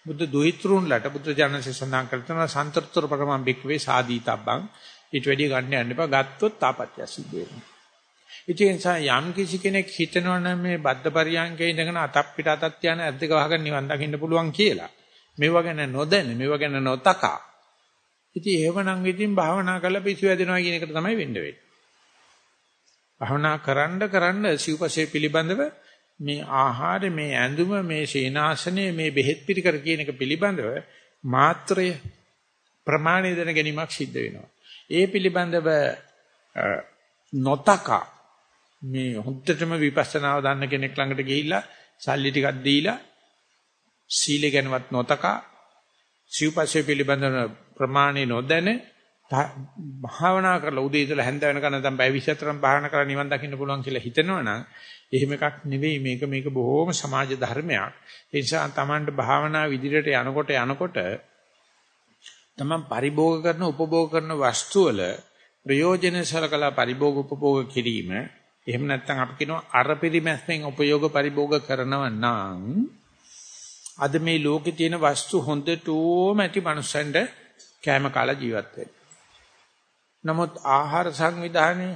A: බුද්ධ දුහිතෘන්ලට බුද්ධ ජනසේ සඳහන් කරන සන්තරතර පරමම් බික්වේ සාදීතබ්බං ඊට වැඩි ගන්න යන්න එපා ගත්තොත් තාපත්‍ය සිද්ධ වෙනවා ඉතින් යම් කිසි කෙනෙක් හිතනවනම් මේ බද්ද පරියංගේ ඉඳගෙන අතක් පිට අතක් තියන ඇද්දක වහගෙන නිවන් දකින්න පුළුවන් කියලා. මේව ගැන නොදැන, මේව ගැන නොතකා. ඉතින් එහෙමනම් ඉතින් භාවනා කරලා පිස්සු වැදෙනවා කියන එකට තමයි වෙන්න වෙන්නේ. භාවනා කරන්න කරන්න සිව්පසේ පිළිබඳව මේ ආහාර, මේ ඇඳුම, මේ සේනාසනය, මේ බෙහෙත් පිළිකර කියන එක පිළිබඳව මාත්‍රය ප්‍රමාණය දැන ගැනීමක් සිද්ධ වෙනවා. ඒ පිළිබඳව නොතකා මේ හොද්දටම විපස්සනාව දන්න කෙනෙක් ළඟට ගිහිල්ලා සල්ලි ටිකක් දීලා සීල ගැනවත් නොතකා සිව්පස්සේ පිළිබඳව ප්‍රමාණි නොදැන භාවනා කරලා උදේ ඉඳලා හැන්ද වෙනකන් නැත්නම් බය 24න් භාවනා කරලා නිවන් දකින්න පුළුවන් කියලා හිතනවනම් එහෙම එකක් නෙවෙයි. මේක මේක බොහොම සමාජ ධර්මයක්. ඒ නිසා Tamanට භාවනා විදිහට යනකොට යනකොට Taman පරිභෝග කරන උපභෝග කරන වස්තු වල ප්‍රයෝජන සලකලා පරිභෝග උපභෝග කිරීම එහෙම නැත්නම් අපි කියනවා අර පරිමැස්මෙන් උපයෝග පරිභෝග කරනව නම් අද මේ ලෝකේ තියෙන වස්තු හොඳටම ඇති මනුස්සයන්ට කැම කාලා ජීවත් වෙන්න. නමුත් ආහාර සංවිධානය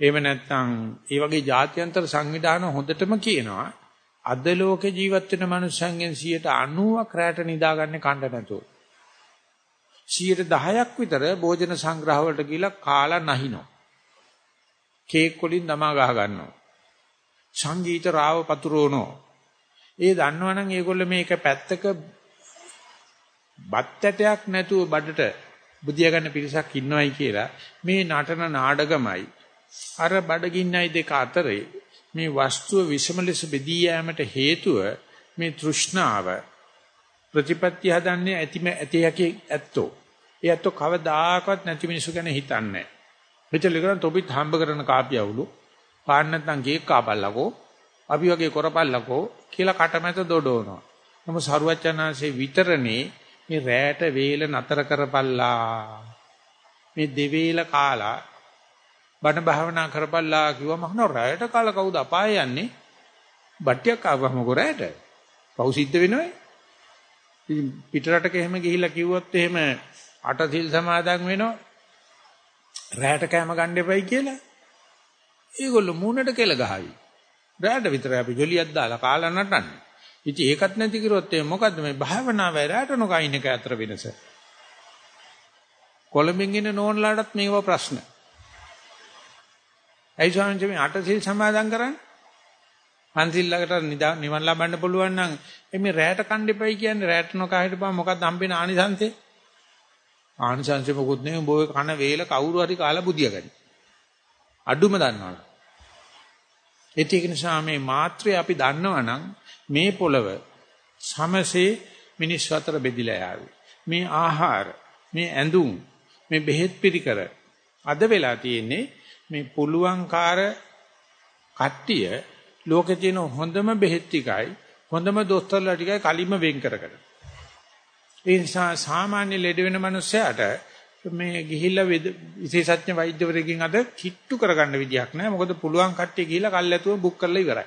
A: එහෙම නැත්නම් ඒ වගේ ජාත්‍යන්තර සංවිධාන හොඳටම කියනවා අද ලෝකේ ජීවත් වෙන මනුස්සයන්ගෙන් 90ක් රැට නිදාගන්නේ කණ්ඩ නැතුව. 10ක් විතර භෝජන සංග්‍රහ වලට ගිහිලා කාලා නැහිනවා. කේක් වලින් දමා ගහ ගන්නවා. සංගීත රාව පතුරවනවා. ඒ දන්නවනම් ඒගොල්ල මේක පැත්තක බත් ඇටයක් නැතුව බඩට බුදියා ගන්න පිරිසක් ඉන්නවයි කියලා මේ නටන නාඩගමයි අර බඩගින්නයි දෙක අතරේ මේ වස්තුව විෂම ලෙස බෙදී යාමට හේතුව මේ තෘෂ්ණාව ප්‍රතිපත්‍ය හදන්නේ ඇතිම ඇති යකේ ඇත්තෝ. ඒ ඇත්තෝ කවදාකවත් නැති මිනිසු ගැන හිතන්නේ නැහැ. මෙතන කරන් තොපිත් හම්බ කරන කාපියවලු පාන්න නැත්නම් කේක් කාපල්ලකෝ අපි වගේ කරපල්ලකෝ කියලා කටමැත දොඩවනවා. නමුත් සරුවචනාංශේ විතරනේ මේ රැට වේල නතර කරපල්ලා. මේ දෙවේල කාලා බණ භාවනා කරපල්ලා කිව්වම අහන රැයට කාලා කවුද අපාය යන්නේ? බට්ටියක් ආවම කොරෑට. පව් සිද්ධ වෙනවයි. ඉතින් පිටරටක එහෙම ගිහිල්ලා කිව්වොත් එහෙම අටසිල් සමාදන් වෙනවා. රැයට කැම ගන්න එපයි කියලා. ඒගොල්ලෝ මූණට කෙල ගහයි. රැයට විතරයි අපි ජොලියක් දාලා කාලා නටන්නේ. ඉතින් ඒකත් නැති කිරුවොත් ඒ මොකද්ද මේ භාවනාව රැයට නොකයින් එක අතර වෙනස? කොළඹින් ඉන්න නෝන්ලාටත් මේව ප්‍රශ්න. ඇයි ස්වාමීන් මේ අටසිල් සමාදන් කරන්නේ? පන්සිල් ළඟට නිවන් ලබන්න පුළුවන් නම් එමේ රැයට කණ්ඩෙපයි කියන්නේ රැයට නොකා හිටපුවා මොකක්ද හම්බෙන ආනිසංසය? ආනිසංසෙ මොකුත් නෙමෙයි බොය කන වේල කවුරු හරි කාලා බුදියා ගනි. අඩුම දන්නවනේ. ඒක නිසා මේ මාත්‍රය අපි දන්නවනම් මේ පොළව සමසේ මිනිස් අතර බෙදිලා යාවි. මේ ආහාර, මේ ඇඳුම්, මේ බෙහෙත් පිළිකර අද වෙලා තියෙන්නේ මේ පුළුවන්කාර කට්ටිය ලෝකේ තියෙන හොඳම බෙහෙත් ටිකයි හොඳම දොස්තරලා ටිකයි කලින්ම වෙන් කරගන්න. ඒ නිසා සාමාන්‍ය ලෙඩ වෙන මනුස්සයාට මේ ගිහිල්ලා විශේෂඥ වෛද්‍යවරයෙක්ගෙන් අද කිට්ටු කරගන්න විදියක් නැහැ. මොකද පුළුවන් කට්ටිය ගිහිල්ලා කල්ැතුව බුක් කරලා ඉවරයි.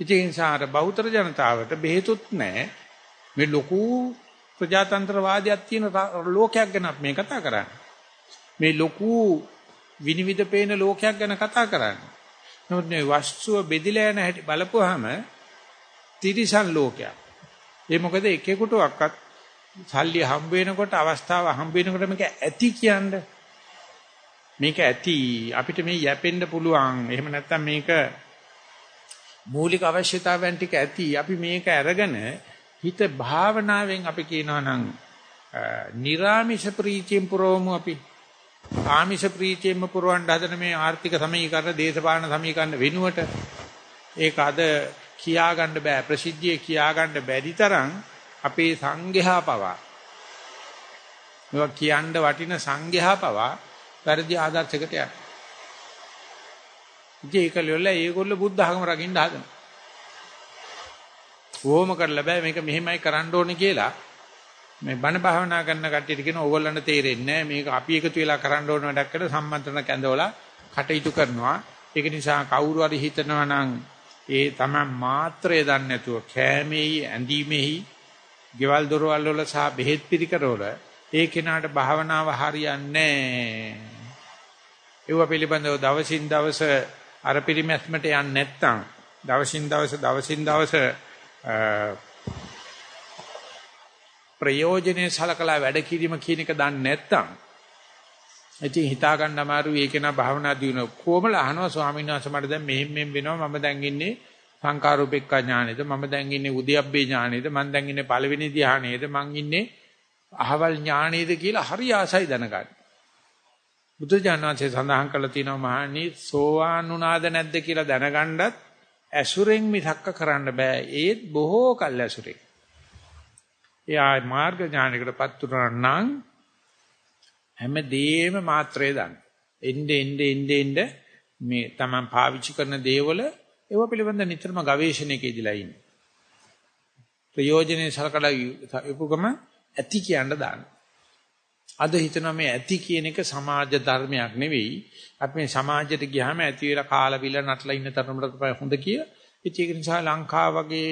A: ඉතින් සාර බහුතර ජනතාවට බෙහෙතුත් නැහැ. මේ ලොකු ප්‍රජාතන්ත්‍රවාදයක් තියෙන ලෝකයක් ගැන මේ කතා කරන්නේ. මේ ලොකු විනිවිද පේන ලෝකයක් ගැන කතා කරන්නේ. නමුත් මේ වස්තුව බෙදිලා යන හැටි බලපුවාම තිරිසන් ලෝකයක්. ඒ මොකද එකෙකුටවත් සල්ලි හම්බ වෙනකොට අවස්ථාව හම්බ වෙනකොට මේක ඇති කියන්නේ. මේක ඇති. අපිට මේ යැපෙන්න පුළුවන්. එහෙම නැත්නම් මේක මූලික අවශ්‍යතාවයන් ටික ඇති. අපි මේක අරගෙන හිත භාවනාවෙන් අපි කියනවා නම් නිර්ාමිෂ ප්‍රීතියෙන් පුරවමු අපි. ආමිෂ ප්‍රීතියෙන්ම පුරවන්න හදන මේ ආර්ථික සමීකරණ දේශපාලන සමීකරණ වෙනුවට. ඒක අද කියා ගන්න බෑ. ප්‍රසිද්ධියේ කියා ගන්න බැරි තරම් අපේ සංඝයා පවා. මේවා කියන්න වටින සංඝයා පවා වැරදි ආදර්ශයකට යනවා. ඉතින් ඒක ලෙවල ඒගොල්ලෝ බුද්ධ ධර්ම රකින්න හදනවා. ඕම කරලා බෑ මේක මෙහෙමයි කරන්න ඕනේ කියලා. මේ බණ භාවනා කරන කට්ටියට කියන ඕගොල්ලන්ට තේරෙන්නේ මේක අපි එකතු වෙලා කරන්න ඕන වැඩක් කියලා සම්මන්ත්‍රණ කැඳවලා කටයුතු කරනවා. ඒක නිසා කවුරු හරි හිතනවා නම් ඒ තමයි මාත්‍රය දන්නේ නැතුව කෑමේහි ඇඳීමේහි ගෙවල් දොරවල් වල සහ බෙහෙත් පිළිකර වල ඒ කෙනාට භාවනාව හරියන්නේ නැහැ. ඒව පිළිබඳව දවසින් දවස අර පිරිමැස්මට යන්නේ නැත්නම් දවසින් දවස දවසින් දවස ප්‍රයෝජනේ සලකලා වැඩ කිරීම කියන එක දන්නේ නැත්නම් ඉතින් හිතා ගන්න අමාරුයි. ඒක නා භාවනා දිනන කොමල අහනවා ස්වාමීන් වහන්සේ මට දැන් මෙහෙම මෙහෙම වෙනවා. මම දැන් ඉන්නේ සංකාරූපෙක්ඛ ඥානෙද? මම දැන් ඉන්නේ උද්‍යප්පේ ඥානෙද? මම දැන් ඉන්නේ පළවෙනි ධ්‍යානෙද මං ඉන්නේ අහවල් ඥානෙද කියලා හරි ආසයි දැනගන්න. බුදුජානනාංශය සඳහන් කරලා තියෙනවා මහණනි සෝවාන් වුණාද නැද්ද කියලා දැනගන්නත් ඇසුරෙන් මිසක්ක කරන්න බෑ. ඒත් බොහෝ කල් ඇසුරෙන්. එයා මාර්ග ඥානයකටපත් උනා නම් හැමදේම මාත්‍රේ දන්න. එnde ende ende ende මේ Taman පාවිච්චි කරන දේවල ඒව පිළිබඳ නිතරම ගවේෂණයකදීලා ඉන්නේ. ප්‍රයෝජනේ සලකලා උපගම ඇති කියන්න දාන්න. අද හිතනවා මේ ඇති කියන එක සමාජ ධර්මයක් නෙවෙයි. අපි මේ සමාජයට ගියාම ඇති වෙලා කාලා බිල නටලා ඉන්න තරමට හොඳ කිය. ඒක නිසා ලංකාව වගේ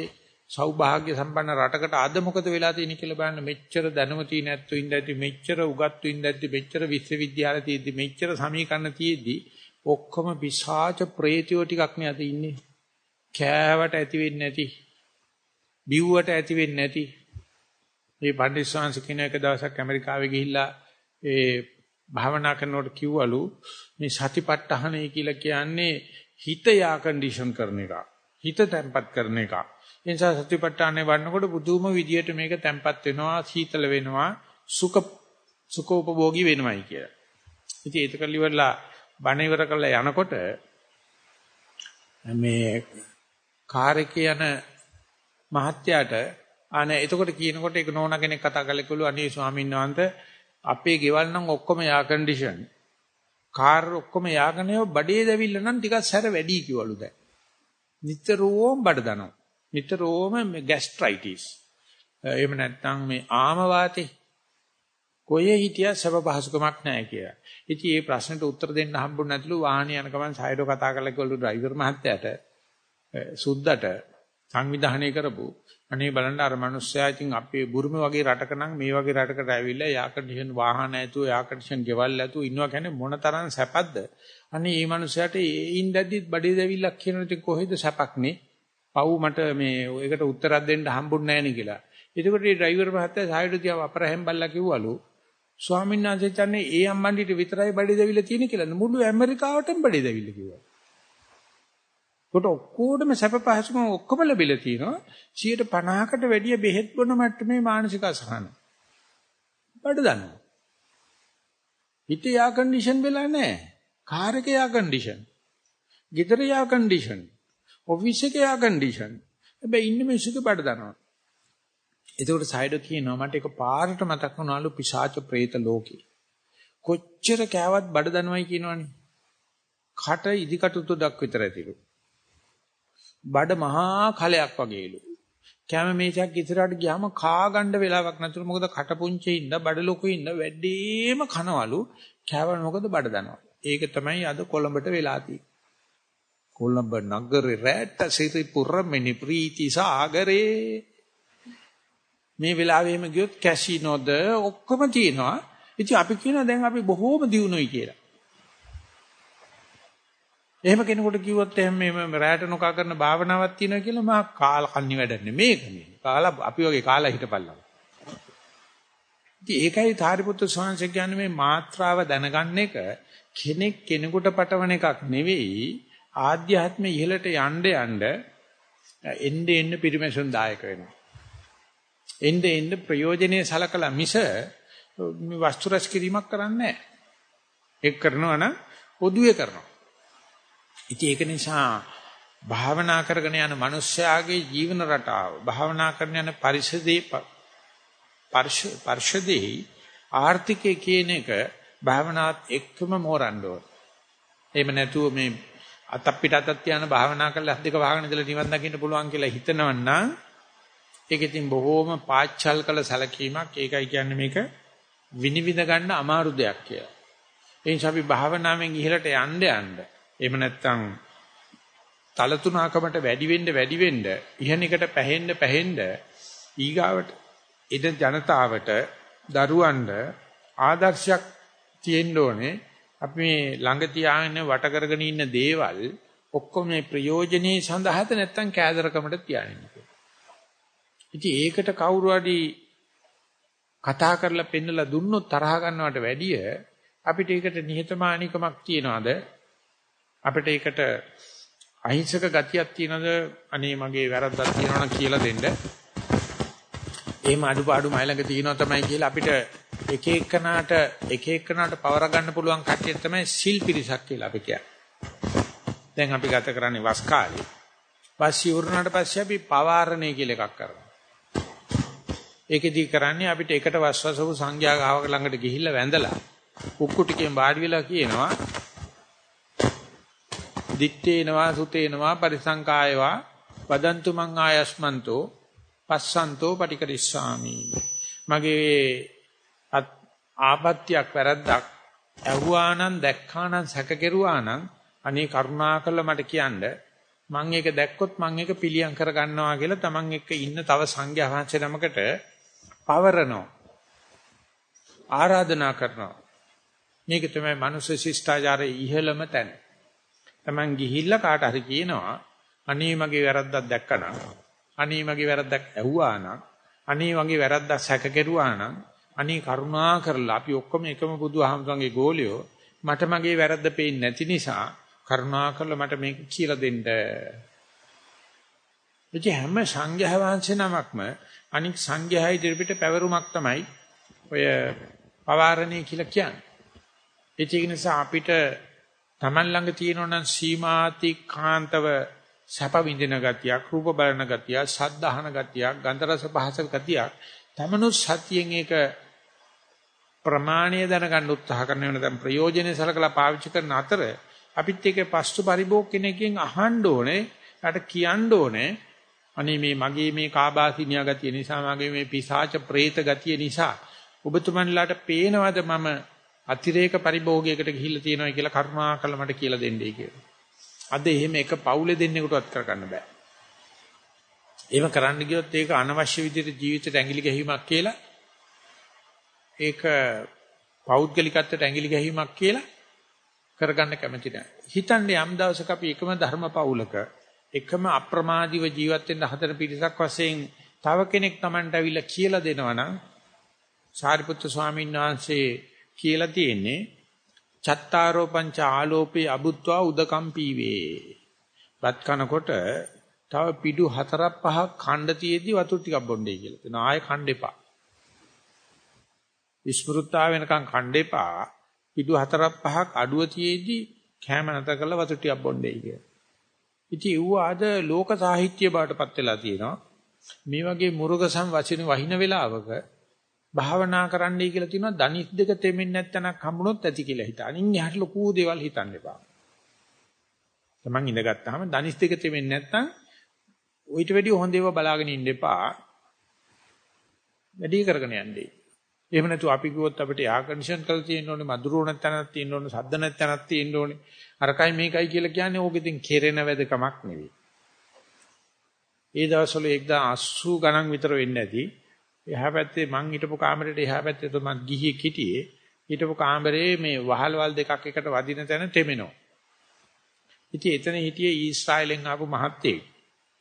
A: සෞභාග්‍ය සම්පන්න රටකට අද මොකද වෙලා තියෙන්නේ කියලා බලන්න මෙච්චර දැනුම තියෙන ඇත්තෝ ඉඳ ඇති මෙච්චර උගත්තු ඉඳ ඇති මෙච්චර විශ්වවිද්‍යාල තියෙද්දි මෙච්චර සමීකරණ තියෙද්දි ඔක්කොම විසාච ප්‍රේතියෝ ටිකක් නේ අද ඉන්නේ. කෑවට ඇති වෙන්නේ නැති. බිව්වට ඇති වෙන්නේ නැති. මේ පණ්ඩිත ශාන්ස කියන එක දවසක් ඇමරිකාවේ ගිහිල්ලා ඒ භාවනා කරනකොට කිව්වලු මේ සතිපට්ඨානයි කියලා කියන්නේ හිත යා කන්ඩිෂන් කරන එක. හිත තැම්පත් කරන එක. ඒ නිසා සතිපට්ඨානේ වඩනකොට බුදුම විදියට මේක තැම්පත් වෙනවා, සීතල වෙනවා, සුඛ සුඛෝපභෝගී වෙනවයි කියලා. ඉතින් ඒක කලිවලා බණ ඉවර කරලා යනකොට මේ කාර් එකේ යන මහත්තයාට අනේ එතකොට කියනකොට ඒක නෝනා කෙනෙක් කතා කරලා කිව්ලු අනේ ස්වාමීන් වහන්සේ අපේ ගෙවල් නම් ඔක්කොම යා කන්ඩිෂන් කාර් ඔක්කොම යාගනේ බඩේ දැවිල්ල නම් ටිකක් සැර වැඩි කිවලු දැන්. නිතරම බඩ දනවා. නිතරම ગેස්ට්‍රයිටිස් එහෙම නැත්නම් මේ ආම වාතේ කොහේ හිටියා සබ පහසුකමක් නැහැ කියලා. ඉතින් මේ ප්‍රශ්නෙට උත්තර දෙන්න හම්බුනේ නැතිලු වාහනේ යන ගමන් සයිඩෝ කතා කරලා කිව්වලු ඩ්‍රයිවර් මහත්තයාට. සුද්දට සංවිධානය කරපු. අනේ බලන්න අර මිනිස්සයා ඉතින් අපේ බුරුම වගේ රටක නම් මේ වගේ රටකට ඇවිල්ලා යා කන්ඩිෂන් වාහන ඇතුව යා කන්ඩිෂන් ගෙවල් ඇතුව ඉන්නවා කියන්නේ මොන තරම් සැපද අනේ මේ මිනිස්සයාට ඒින් දැද්දිත් බඩේ දැවිල්ලක් කියනවා ඉතින් කොහෙද සැපක්නේ? පව් මට මේ ඒකට උත්තරයක් දෙන්න හම්බුන්නේ නැහැ නේ කියලා එතකොට මේ ඩ්‍රයිවර් මහත්තයා සායඩු තියා අපරහෙන් බල්ලා කිව්වලු ස්වාමීන් වහන්සේ කියන්නේ ඒ අම්මන්ඩිට විතරයි බඩේ දැවිල්ල තියෙන කියලා මුළු ඇමරිකාවටම බඩේ දැවිල්ල කිව්වා කොට ඔක්කොටම සැප පහසුකම් ඔක්කොම ලැබිලා තිනවා 50කට වැඩිය බෙහෙත් බොන මට්ටමේ මානසික අසහන. බඩ දන්නවා. හිත යා කන්ඩිෂන් වෙලා නැහැ. කාර් එක යා කන්ඩිෂන්. ගෙදර යා කන්ඩිෂන්. ඔෆිස් එක යා කන්ඩිෂන්. හැබැයි ඉන්න මිනිස්සුක බඩ දන්නවා. එතකොට සයිඩ් කියනවා මට එක පාරට මතක් වුණාලු පිශාච പ്രേත ලෝකේ. කොච්චර කෑවත් බඩ දනවයි කියනවනේ. කට ඉදිකටුතු දක් විතර ඇතිලු. බඩ මහා කලයක් වගේලු. කැම මේසයක් ඉස්සරහට ගියාම කා ගන්න වෙලාවක් නැතුළු මොකද කට පුංචි ඉන්න බඩ ලොකු ඉන්න වැඩිම කනවලු කෑවන මොකද බඩ දනවා. ඒක තමයි අද කොළඹට වෙලා තියෙන්නේ. කොළඹ නගරේ රැට සිරිපුර මිනි ප්‍රීති සාගරේ මේ වෙලාවෙ එහෙම ගියොත් කැසිනෝද ඔක්කොම තියෙනවා. ඉතින් අපි කියනවා දැන් අපි බොහෝම දියුණුයි කියලා. එහෙම කෙනෙකුට කිව්වොත් එහෙම මේ රැයට නොකා කරන භාවනාවක් තියෙනවා කියලා මහා කාල කන්නි වැඩන්නේ මේක නේ. කාලා අපි වගේ කාලා හිටපල්ලා. ඉතින් ඒකයි ධාරිපුත්‍ර ස්වාමීන් කියන්නේ මේ මාත්‍රාව දැනගන්න එක කෙනෙක් කෙනෙකුට පටවන එකක් නෙවෙයි ආධ්‍යාත්මය ඉහළට යන්න යන්න එnde එන්න පිරිමැසුම් දායක වෙනවා. එnde එන්න ප්‍රයෝජනේ සලකලා මිස මේ වස්තු රැස් කිරීමක් කරන්නේ නැහැ. ඒක කරනවා නම් පොදුවේ කරනවා. ඉතින් ඒක නිසා භාවනා කරගෙන යන මිනිස්යාගේ ජීවන රටාව භාවනා කරන යන පරිසදේ පරිශදේ ආර්ථිකයේ කියන එක භාවනාවත් එක්කම මෝරන්න ඕන. එහෙම නැතුව මේ අතක් පිට අතක් තියන භාවනා කරලා අද්දක වහගෙන ඉඳලා නිවන් දකින්න පුළුවන් කියලා හිතනවන්නා ඒක ඉතින් බොහෝම පාච්චල් කළ සැලකීමක්. ඒකයි කියන්නේ මේක විනිවිද ගන්න අමාරු දෙයක් කියලා. ඒ නිසා අපි භාවනාවෙන් ඉහළට යන්න යන්න එහෙම නැත්නම් තලතුණකමට වැඩි වෙන්න වැඩි වෙන්න ඉහණයකට පැහෙන්න පැහෙන්න ඊගාවට ඉද ජනතාවට දරුවන්ට ආදර්ශයක් තියෙන්න ඕනේ අපි මේ ළඟ තියාගෙන වට කරගෙන ඉන්න දේවල් ඔක්කොම මේ ප්‍රයෝජනේ සඳහාද නැත්නම් කෑදරකමට තියාගෙන ඉතින් ඒකට කවුරු හරි කතා කරලා පෙන්නලා දුන්නොත් තරහ ගන්නවට වැඩිය අපිට ඒකට නිහතමානීකමක් තියනවාද? අපිට ඒකට අහිංසක ගතියක් තියනද අනේ මගේ වැරද්දක් තියෙනවා නම් කියලා දෙන්න. එහෙම අඩුපාඩු මයිලඟ තියෙනවා තමයි කියලා අපිට එක එකනාට එක එකනාට පවර ගන්න පුළුවන් කට්ටිය තමයි සිල් පිරිසක් කියලා අපි කියන්නේ. දැන් අපි ගත කරන්නේ වස් කාලේ. වස් ඉවරනාට පස්සේ අපි පවාරණය කියලා එකක් කරනවා. ඒකෙදි කරන්නේ අපිට එකට වස්වසපු සංඝයා ගාවක ළඟට ගිහිල්ලා වැඳලා කුක්කු ටිකෙන් වාඩි වෙලා කියනවා දිත්තේනවා සුතේනවා පරිසංකායවා වදන්තු මං ආයස්මන්තෝ පස්සන්තෝ පටිකරිස්සාමි මගේ ආපත්‍යක් වැරද්දක් ඇහුවානම් දැක්කානම් සැක කෙරුවානම් අනේ කරුණාකරලා මට කියන්න. මම ඒක දැක්කොත් මම ඒක පිළියම් කර ගන්නවා කියලා Taman එක්ක ඉන්න තව සංඝයා වහන්සේ නමකට පවරනවා. ආරාධනා කරනවා. මේක තමයි මනුෂ්‍ය ශිෂ්ටාචාරයේ ඉහළම තැන. Taman ගිහිල්ලා කාට හරි කියනවා අනේ මගේ වැරද්දක් දැක්කනම් අනේ මගේ වැරද්දක් ඇහුවා නම් අනේ මගේ වැරද්දක් සැක කෙරුවා නම් අනේ කරුණා කරලා අපි ඔක්කොම එකම බුදුහාමුදුරන්ගේ ගෝලියෝ මට මගේ වැරද්ද පේන්නේ නැති නිසා කරුණා කරලා මට මේක කියලා දෙන්න. එචේ හැම සංඝයා වහන්සේ නමක්ම අනික් සංඝයා ඉදිරියට පැවරුමක් තමයි ඔය පවාරණේ කියලා කියන්නේ. ඒ නිසා අපිට Taman ළඟ තියෙනවනම් සීමාතිකාන්තව සැප විඳින ගතියක්, රූප බලන ගතියක්, ශබ්ද අහන ගතියක්, ගන්ධ රස පහස ගතියක්. තමනුත් සතියෙන් ඒක ප්‍රමාණීය දැනගන්න උත්සාහ කරන වෙන දැන් ප්‍රයෝජනෙ සලකලා පාවිච්චි කරන අතර අපිත් ඒකේ පස්තු පරිභෝග කෙනකින් අහන්න ඕනේ, ඊට කියන්න ඕනේ. අනේ මේ මගේ මේ කාබාසිනියා ගතිය නිසා මගේ මේ පිසාච പ്രേත ගතිය නිසා ඔබතුමන්ලාට පේනවද මම අතිරේක පරිභෝගයකට ගිහිල්ලා තියෙනවා කියලා කරුණාකරලා මට කියලා දෙන්නයි කියලා. අද එහෙම එක පවුලේ දෙන්නෙකුටවත් කරගන්න බෑ. එහෙම කරන්න ගියොත් ඒක අනවශ්‍ය විදිහට ජීවිතයට ඇඟිලි ගැහිමක් කියලා ඒක පෞද්ගලිකත්වයට ඇඟිලි ගැහිමක් කියලා කරගන්න කැමති නැහැ. හිතන්නේ යම් දවසක අපි එකම ධර්ම පවුලක එකම අප්‍රමාදීව ජීවත් වෙන්න හතර පිරිසක් වශයෙන් තව කෙනෙක් Tamanට අවිලා කියලා දෙනවනම් සාරිපුත්‍ර ස්වාමීන් වහන්සේ කියලා තියෙන්නේ චත්තාරෝ පංච ආලෝපේ අබුත්වා උදකම් පීවේ. බත් කනකොට තව පිටු හතරක් පහක් ඛණ්ඩ තියේදී වතුර ටිකක් බොන්නේ කියලා. එතන ආයෙ ඛණ්ඩ එපා. විස්මෘත්තා වෙනකන් ඛණ්ඩ එපා. පිටු හතරක් පහක් අඩුව තියේදී කැම නැත කරලා වතුර ටිකක් බොන්නේ කියලා. ඉතින් ඌ ආද ලෝක සාහිත්‍ය බාටපත් වෙලා තියෙනවා. මේ වගේ මුරුගසම් වචන වහින වෙලාවක භාවනා කරන්නයි කියලා තියෙනවා ධනිස් දෙක තෙමෙන්නේ නැත්තනක් හම්බුනොත් ඇති කියලා හිතා. අනින් එහාට ලොකු දේවල් හිතන්න එපා. තමන් ඉඳගත්තාම ධනිස් දෙක තෙමෙන්නේ නැත්තම් ඊට වැඩි හොඳ ඒවා බලාගෙන ඉන්න එපා. වැඩි කරගෙන යන්නේ. එහෙම නැතු අපි කිව්වොත් අපිට එයා කන්ඩිෂන් කරලා තියෙන්න ඕනේ, මధుරෝ නැත්තනක් තියෙන්න ඕනේ, සද්ද නැත්තනක් තියෙන්න ඕනේ. අරකයි මේකයි කියලා කියන්නේ ඕක ඉතින් කෙරෙන වැදකමක් නෙවෙයි. ඒ දවස්වල 1080 ගණන් විතර වෙන්නේ නැති. එහා පැත්තේ මං හිටපු කාමරේට එහා පැත්තේ තමයි ගිහියෙක් හිටියේ. හිටපු කාමරේ මේ වහල්වල් දෙකක් එකට වදින තැන තෙමෙනවා. ඉතින් එතන හිටියේ ඊශ්‍රායලෙන් ආපු මහත්තයෙක්.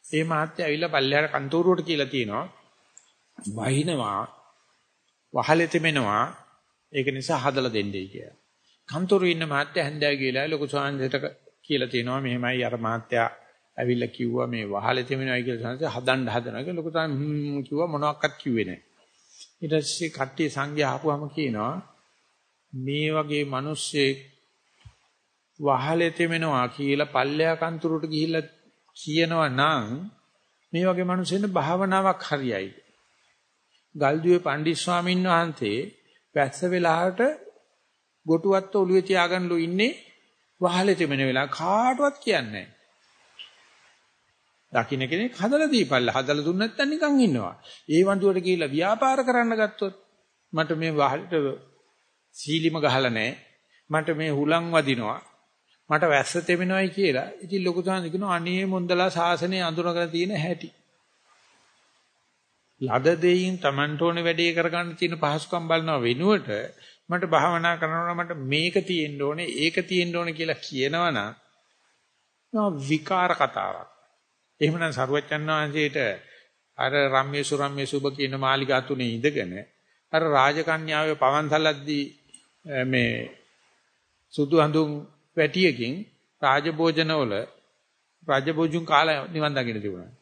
A: ඒ මහත්තයා ඇවිල්ලා පල්ලෙහාට කන්තෝරුවට කියලා තියෙනවා. වහිනවා වහලෙ තෙමෙනවා ඒක නිසා හදලා දෙන්නයි කියලා. කන්තෝරු ඉන්න මහත්තයා හැන්දෑව ගිහලා ලොකු ස්වාමීන්දට කියලා තියෙනවා මෙහෙමයි අර මහත්තයා ඇවිල්ලා කිව්වා මේ වහලෙ තෙමෙනවයි කියලා සංසය හදන්න හදනවා කියලා ලොකු ස්වාමීන් කිව්වා මොනවත් කිව්වේ නැහැ. ඊට පස්සේ කට්ටිය සංඝයා ආපුවම කියනවා මේ වගේ මිනිස්සෙක් වහලෙ තෙමෙනවා කියලා පල්ලෙහා කන්තරුවට ගිහිල්ලා කියනවා නම් මේ වගේ මිනිස්සුන්ට භාවනාවක් හරියයි. ගල්දුවේ පණ්ඩිත් ස්වාමීන් වහන්සේ වැස්ස වෙලාවට ගොටුවත් ඔළුවේ තියාගන්නලු ඉන්නේ වහලෙ තෙමෙන වෙලාව කාටවත් කියන්නේ නැහැ. දකින්න කෙනෙක් හදලා දීපල්ලා හදලා දුන්න නැත්නම් නිකන් ඉන්නවා. ඒ වන්දුවට ගිහිල්ලා ව්‍යාපාර කරන්න ගත්තොත් මට මේ වහලට සීලිම ගහලා නැහැ. මට මේ හුලං වදිනවා. මට වැස්ස තෙමෙනවයි කියලා. ඉතින් ලොකු සාන්ති කියනවා අනේ මොන්දලා සාසනය අඳුරගෙන තියෙන හැටි. ලද දෙයින් Tamanට ඕනේ වැඩේ කරගන්න තියෙන පහසුකම් බලනවා වෙනුවට මට භාවනා කරනවා මට මේක තියෙන්න ඕනේ ඒක තියෙන්න ඕනේ කියලා කියනවනම් විකාර කතාවක්. එහෙමනම් සරුවච්චන් වහන්සේට අර රම්‍ය සුරම්‍ය සුබ කියන මාලිගා තුනේ ඉඳගෙන අර රාජකන්‍යාවේ පවන්සලද්දී මේ සුදු හඳුන් වැටියකින් රාජභෝජනවල රාජභෝජුන් කාලා නිවන් දකින්න තිබුණා.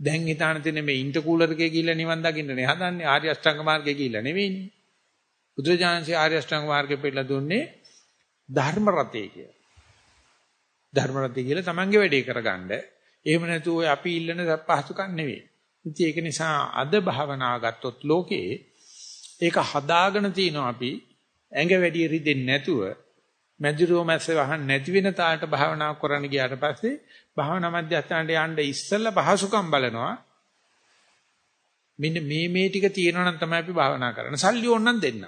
A: දැන් හිතාන තියෙන මේ ඉන්ටර්කූලර් එකේ ගිහිල්ලා නිවන් දකින්න නේ හදන්නේ ආර්ය අෂ්ටාංග මාර්ගයේ ගිහිල්ලා නෙවෙයිනේ. බුදුජානසී ආර්ය අෂ්ටාංග මාර්ගේ පිළිලා දුන්නේ ධර්ම රතේ කියලා. ධර්ම රතේ කියලා තමන්ගේ වැඩේ කරගන්න. එහෙම නැතු ඔය අපි ඉල්ලන පහසුකම් නෙවෙයි. ඉතින් ඒක නිසා අද භාවනා ගත්තොත් ලෝකේ ඒක හදාගෙන තිනවා අපි ඇඟ වැඩි රිදෙන්නේ නැතුව මැදිරෝ මැස්සේ වහන්න නැති වෙන තාලට භාවනා කරන්න ගියාට පස්සේ භාවනා මධ්‍යස්ථානට යන්න ඉස්සෙල්ලා පහසුකම් බලනවා මෙන්න මේ මේ ටික තියෙනවා නම් තමයි අපි භාවනා කරන්නේ සල්ලි ඕනනම් දෙන්න.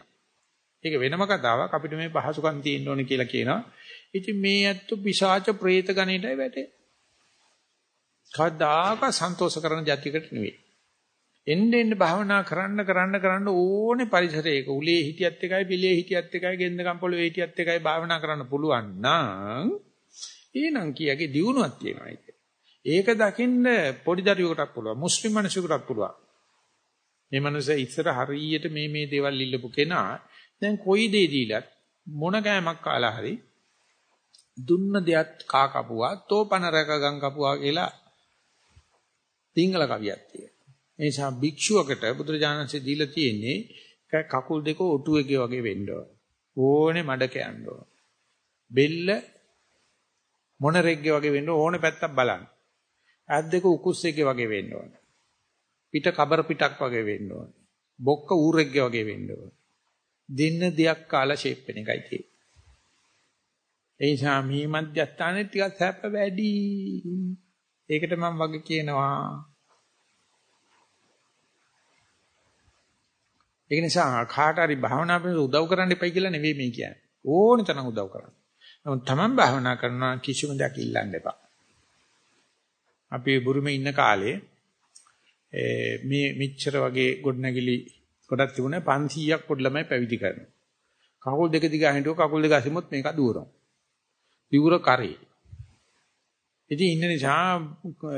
A: ඒක වෙනම කතාවක් අපිට මේ පහසුකම් තියෙන්න ඕනේ කියලා කියනවා. ඉතින් මේ ඇත්ත පිශාච ප්‍රේත ගණේටයි වැටේ. කවදාක සන්තෝෂ කරන જાතියකට නෙවෙයි. එන්න එන්න භාවනා කරන්න කරන්න කරන්න ඕනේ පරිසරයක උලේ හිටියත් එකයි පිළේ හිටියත් එකයි ගෙන්දගම් පොළවේ හිටියත් එකයි භාවනා කරන්න පුළුවන් නම් එහෙනම් කියාගේ දියුණුවක් තියෙනවා ඒක. ඒක දකින්න පොඩි දරුවෙකුටත් පුළුවන් මුස්ලිම් මිනිසෙකුටත් පුළුවන්. මේ මනුස්සයා ඉස්සර හරියට මේ මේ දේවල් ඉල්ලපු කෙනා දැන් කොයි දේ දීලත් මොන කෑමක් කාලා හරි දුන්න දෙයක් කා කපුවා තෝපන රැක ගම් කපුවා කියලා සිංහල කවියක් තියෙනවා. ඒ නිසා භික්ෂුවකට බුදුරජාණන්සේ දීලා තියෙන්නේ කකුල් දෙක ඔටුවේගේ වගේ වෙන්න ඕනේ මඩ කැන්න ඕනේ. බෙල්ල මොනරෙග්ගේ වගේ වෙන්න ඕනේ පැත්තක් බලන්න. ඇස් දෙක උකුස්සෙක්ගේ වගේ වෙන්න ඕනේ. පිට කබර පිටක් වගේ වෙන්න ඕනේ. බොක්ක ඌරෙක්ගේ වගේ වෙන්න ඕනේ. දින්න දියක් කාලා ෂේප් වෙන එකයි තියෙන්නේ. ඒ නිසා මේ මධ්‍යස්ථානේ ටිකක් සැප වැඩි. ඒකට මම වගේ කියනවා. ඒක නිසා කාට හරි භාවනා පිළිබඳ උදව් කරන්න එපයි කියලා නෙවෙයි මේ කියන්නේ. ඕනි තරම් උදව් කරන්න. නමුත් Taman භාවනා කරනවා කිසිම දෙයක් ඉල්ලන්න එපා. අපි බුරුමේ ඉන්න කාලේ මේ මිච්ඡර වගේ ගොඩනැගිලි ගොඩක් තිබුණා 500ක් පොඩි ළමයි පැවිදි කරනවා. කකුල් දෙක දිගා හිටුව කකුල් දෙක අසිමුත් මේක දුවනවා. විවුර කරේ. ඉතින් ඉන්න නිසා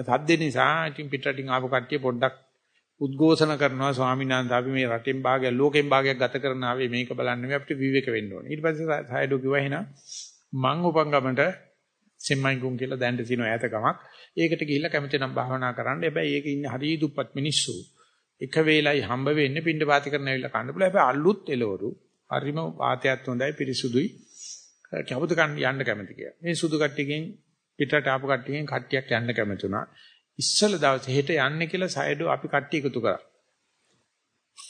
A: සද්ද නිසා ඉතින් පිටරටින් ආපු කට්ටිය පොඩ්ඩක් උද්ඝෝෂණ කරනවා ස්වාමීන් වහන්සේ අපි මේ රටෙන් භාගයක් ලෝකෙන් භාගයක් ගත කරන ආවේ මේක බලන්න මේ අපිට විවේක වෙන්න ඕනේ. ඊට පස්සේ සායඩෝ කිව්වා එහෙනම් මං උපංගමට සෙම්මයිගුම් කියලා දැන්න තියෙන ඈතකමක්. ඒකට ගිහිල්ලා කැමති නම් භාවනා කරන්න. හැබැයි ඒක ඉන්නේ හරිය දුප්පත් මිනිස්සු. එක වේලයි හම්බ වෙන්නේ පින්ඩ පාති කරන ඇවිල්ලා කන්න පුළුවන්. හැබැයි අලුත් එළවරු හරිම වාතයත් හොඳයි පිරිසුදුයි. කවුද කන්න යන්න කැමති කියලා. මේ සුදු කට්ටියකින් පිටරට ආපු කට්ටියකින් කට්ටියක් යන්න කැමති වුණා. ඉස්සල දවසේ හෙට යන්නේ කියලා සයඩෝ අපි කට්ටිය එකතු කරා.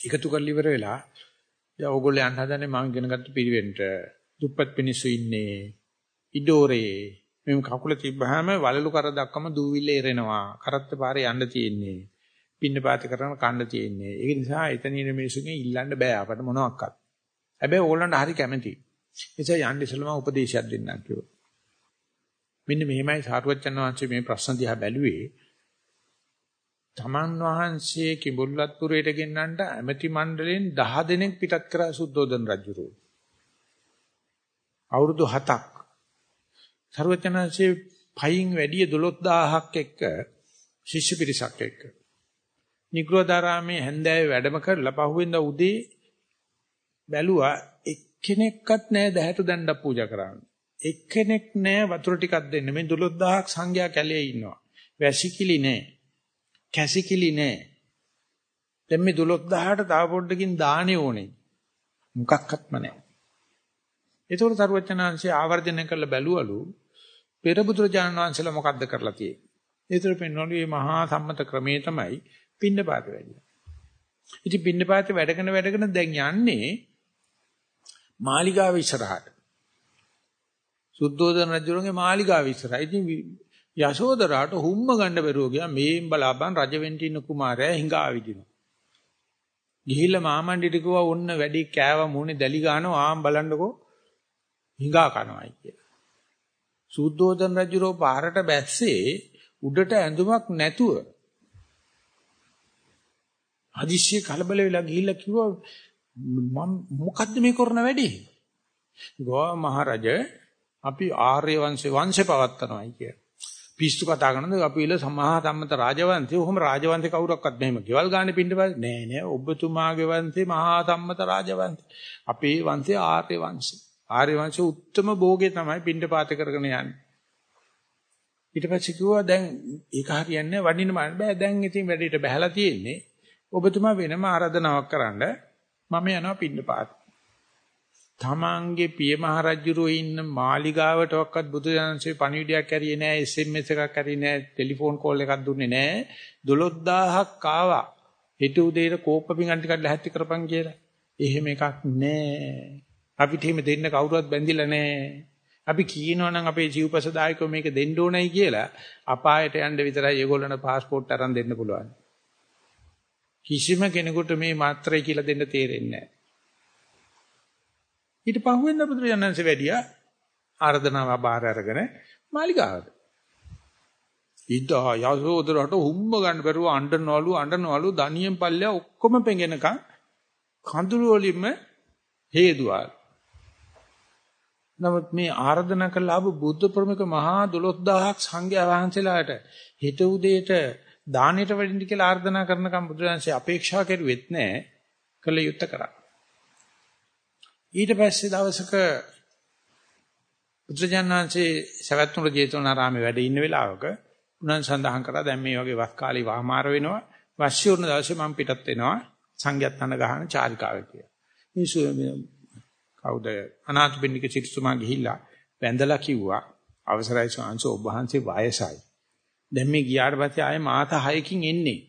A: එකතු කරලා ඉවර වෙලා දැන් ඕගොල්ලෝ යන්න හදනේ මම ඉගෙන ගත්ත පිළිවෙන්ට දුප්පත් මිනිස්සු ඉන්නේ ඉඩෝරේ. මෙම් කකුල තිබ්බහම වලලු කර දක්වම දූවිල්ල එරෙනවා. කරත්ත පාරේ යන්න තියෙන්නේ. පින්න පාත කරන කන්න තියෙන්නේ. ඒක නිසා එතන ඉන්න මිනිස්සුන්ගෙන් ඉල්ලන්න බෑ අපට මොනවාක්වත් හැබැයි ඕගොල්ලන්ට හරි කැමතියි එසේ යන්න ඉස්සෙල්ලා මම උපදේශයක් දෙන්නම් කිව්වා. මෙන්න මෙහෙමයි සාරවත්චන් වහන්සේ මේ ප්‍රශ්න දිහා බැලුවේ. තමන් වහන්සේ කිඹුල්වත්පුරයට ගෙන්නන්නට ඇමති මණ්ඩලයෙන් 10 දෙනෙක් පිටත් කරා සුද්ධෝදන රජුරෝ. අවුරුදු 7ක්. සාරවත්චන්හන්සේ පයින් වැඩි 12000ක් එක්ක ශිෂ්‍ය පිරිසක් එක්ක. නිග්‍රෝධාරාමේ හැන්දෑවේ වැඩම කරලා පහුවෙන්ද උදේ බැලුවා එක්කෙනෙක්වත් නැහැ දැහැට දණ්ඩක් පූජා කරන්න. එක්කෙනෙක් නැහැ වතුර ටිකක් දෙන්න. මේ 12000ක් සංඝයා කැලේ ඉන්නවා. වැසිකිලි නැහැ. කැසිකිලි නැහැ. දැන් මේ 12000ට තව පොඩ්ඩකින් දාණේ ඕනේ. මොකක්වත්ම නැහැ. ඒතකොට සරුවචනාංශي ආවර්ජනය කරලා බැලුවලු පෙර බුදුරජාණන් වහන්සේලා මොකද්ද කරලා තියෙන්නේ. ඒතර පෙන්වලු මේ මහා සම්මත ක්‍රමේ තමයි පින්නපාත වැඩි. ඉතින් පින්නපාත වැඩගෙන වැඩගෙන දැන් යන්නේ මාලිගාව ඉස්සරහට. සුද්ධෝදන රජුගේ මාලිගාව ඉස්සරහ. ඉතින් යශෝදරාට හුම්ම ගන්න බැරුව ගියා මේන් බලාපන් රජ වෙන්න ඉන්න කුමාරයා හිඟා විදිනවා. ගිහිල්ලා මාමණ්ඩිට කිව්වා ඔන්න වැඩි කෑව මුනේ දැලි ගන්නවා ආම් බලන්නකෝ හිඟා කනවායි කියලා. සුද්ධෝදන රජුරෝ පාරට බැස්සේ උඩට ඇඳුමක් නැතුව හදිස්සිය කලබල වෙලා ගිහිල්ලා කිව්වා මම මොකද්ද මේ කරන වැඩේ? ගෝවා මහරජ අපි ආර්ය වංශේ වංශේ පවත්නවායි කිය. පිස්සු කතා කරනද අපි ඉල සමහා සම්මත රාජවංශේ ඔහොම රාජවංශේ කවුරක්වත් මෙහෙම ගෙවල් ගන්න පිටිපස්සේ නෑ නෑ ඔබතුමාගේ වංශේ මහා සම්මත රාජවංශේ. අපේ වංශේ ආර්ය වංශේ. ආර්ය වංශේ උත්තරම භෝගේ තමයි පිටිපාත කරගෙන යන්නේ. ඊට පස්සේ කිව්වා දැන් ඒක හරියන්නේ වඩින්න බෑ දැන් ඉතින් වැඩේට බහැලා තියෙන්නේ. ඔබතුමා වෙනම ආරාධනාවක් කරන්න මම යනවා පින්නපාත. තමන්ගේ පිය මහරජුරෝ ඉන්න මාලිගාවටවත් බුදුදහමසේ පණිවිඩයක් ඇරියේ නැහැ SMS එකක් ඇරියේ නැහැ ටෙලිෆෝන් කෝල් එකක් දුන්නේ නැහැ 12000ක් ආවා. හිත උදේට කෝප්ප පිඟන් ටිකක් ලැහැත්ති කරපන් කියලා. එහෙම එකක් නැහැ අපිට එහෙම දෙන්න කවුරුවත් බැඳිලා නැහැ අපි කියනවා නම් අපේ ජීවපසදායකව මේක දෙන්න ඕනයි කියලා අපායට යන්න විතරයි ඒගොල්ලන්ට પાස්පෝර්ට් අරන් දෙන්න පුළුවන්. කිසිම කෙනෙකුට මේ මාත්‍රයි කියලා දෙන්න තේරෙන්නේ නැහැ. ඊට පහුවෙන්ද බුදුරජාණන්සේ වැඩියා ආර්දනාව බාර අරගෙන මාලිගාවට. ඉදා යසෝදරට හුම්ම ගන්න බැරුව අඬනවලු අඬනවලු දනියෙන් පල්ලෙයා ඔක්කොම පෙඟෙනකන් කඳුළු වලින්ම හේදුවා. නමුත් මේ ආර්දනා කළ ආපු බුද්ධ ප්‍රමුඛ මහා 12000ක් සංඝයා වහන්සේලාට හිත උදේට දානෙට වැඩින්න කියලා ආර්දනා කරනකම් බුදුරජාන්සේ අපේක්ෂා කරුවෙත් නැහැ කළ යුත්තේ කරා. ඊට පස්සේ දවසක බුදුරජාණන්සේ සවැත්නුර ජේතවනාරාමේ වැඩ ඉන්න වෙලාවක උනන් සඳහන් කරා දැන් මේ වගේ වස් කාලේ වහමාර වෙනවා වස්යෝර්ණ දවසේ මම පිටත් වෙනවා සංඝයාත් අන ගහන චාරිකාවේ කියලා. මිනිස්සු කවුද අනාථ බින්නික සිටුමා ගිහිල්ලා වැඳලා කිව්වා අවසරයි ස්වාංශ ඔබ වහන්සේ වයසයි. දැන් මේ ගියාට පස්සේ ආයේ මාත 6කින් එන්නේ.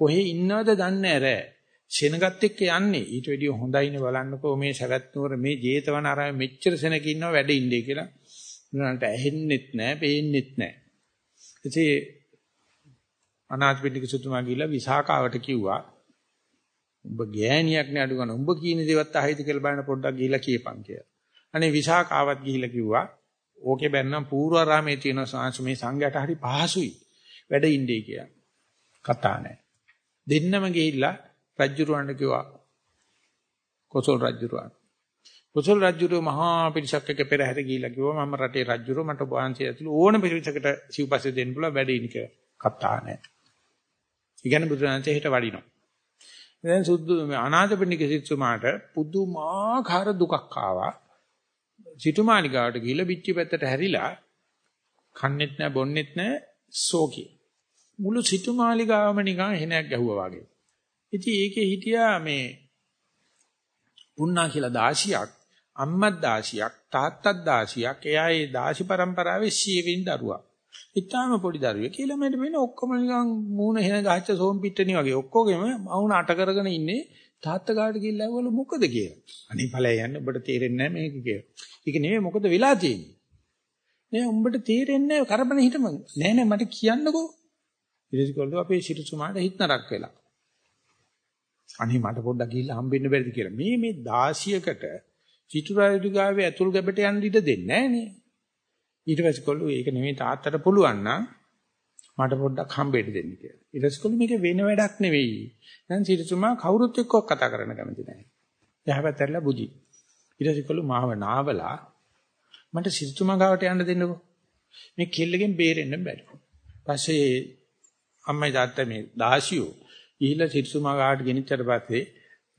A: කොහේ ඉන්නවද දන්නේ නැහැ. සෙනගත් එක්ක යන්නේ. ඊට වැඩිය හොඳයිනේ බලන්නකෝ මේ සවැත් නුවර මේ ජේතවනාරාමේ මෙච්චර සෙනක ඉන්නව වැඩ ඉන්නේ කියලා. උනාට ඇහෙන්නෙත් නැහැ, පේන්නෙත් නැහැ. ඉතින් අනාථපිණ්ඩික සුතුමා ගිහිල්ලා විසාකාවට කිව්වා උඹ ගෑණියක් නේ අඩු ගන්න. උඹ කියන දේවත් අහයිද කියලා බලන්න පොඩ්ඩක් ගිහිල්ලා කියපන් කියලා. අනේ විසාකාවත් ගිහිල්ලා කිව්වා ඕකේ බැන්නම් පූර්වාරාමේ තියෙන සංස් මේ සංඝයාට හරි පහසුයි. වැඩ ඉන්නේ කියලා. කතා නැහැ. දෙන්නම ගිහිල්ලා රජුරවන්ට කිව්වා කොසල් රජුරවන්. කොසල් රජුරෝ මහා පිරිසක් එක්ක පෙරහැර ගිහිල්ලා කිව්වා මම රටේ රජුරෝ මට වහන්සේ ඇතුළු ඕන පිරිසකට සිව්පස්සේ දෙන්න පුළුවන් වැඩ ඉන්න කියලා. කතා නැහැ. ඉගෙන බුදුරජාණන්සේ හිට වඩිනවා. දැන් සුද්ධ අනාථපිණ්ඩික සිටුමාට පුදුමාකාර දුකක් ආවා. සිටුමානිකාවට ගිහිල්ලා පිටි පැත්තට හැරිලා කන්නේත් නැහැ බොන්නේත් නැහැ සෝකී. මුළු සිටුමාලිගාවම නිකන් හෙනයක් ගැහුවා වගේ. ඉතින් ඒකේ හිටියා මේ පුන්නා කියලා දාසියක් අම්මත් දාසියක් තාත්තත් දාසියක් එයා ඒ දාසි પરම්පරාවේ සියවින් දරුවා. ඉතාලම පොඩි දරුවෙක් කියලා මට වෙන ඔක්කොම නිකන් මූණ හෙන ගහච්ච සෝම් පිට්ටනිය වගේ ඔක්කොගෙම මවුන අට කරගෙන ඉන්නේ තාත්තා ගාට ගිහිල්ලා ඇහුවලු මොකද කියලා. අනේ ඵලය යන්නේ ඔබට තේරෙන්නේ නැහැ මේක කියලා. ඒක නෙමෙයි මොකද වෙලා තියෙන්නේ. නෑ උඹට තේරෙන්නේ නැහැ කරබන හිටම. නෑ නෑ මට කියන්නකෝ. ඊටසිකොල්ලෝ අපේ සිටුසුමාට හිත නරක් වෙලා. අනේ මට පොඩ්ඩක් ගිහිල්ලා හම්බෙන්න බැරිද කියලා. මේ මේ 16කට සිටුරායු ගාවේ ඇතුල් ගැබට යන්න ඉඩ දෙන්නේ නැහැ නේ. ඊට පස්සේ කොල්ලෝ ඒක නෙමෙයි තාත්තට පුළුවන් නම් මට පොඩ්ඩක් හම්බෙන්න දෙන්න කියලා. ඊට පස්සේ කොල්ලෝ මේක වෙන වැඩක් නෙවෙයි. දැන් සිටුතුමා කවුරුත් එක්ක කතා කරන්න කැමති නැහැ. යහපැත්තටලා බුදි. ඊට පස්සේ කොල්ලෝ මාව නාවලා මට සිටුතුමා ගාවට යන්න දෙන්නකෝ. මේ කෙල්ලගෙන් බේරෙන්න බැරි. පස්සේ අම්මයි තාත්තයි මේ දාසියෝ ගිහිල්ලා සිටුතුමා ගාවට ගෙනිච්චට පස්සේ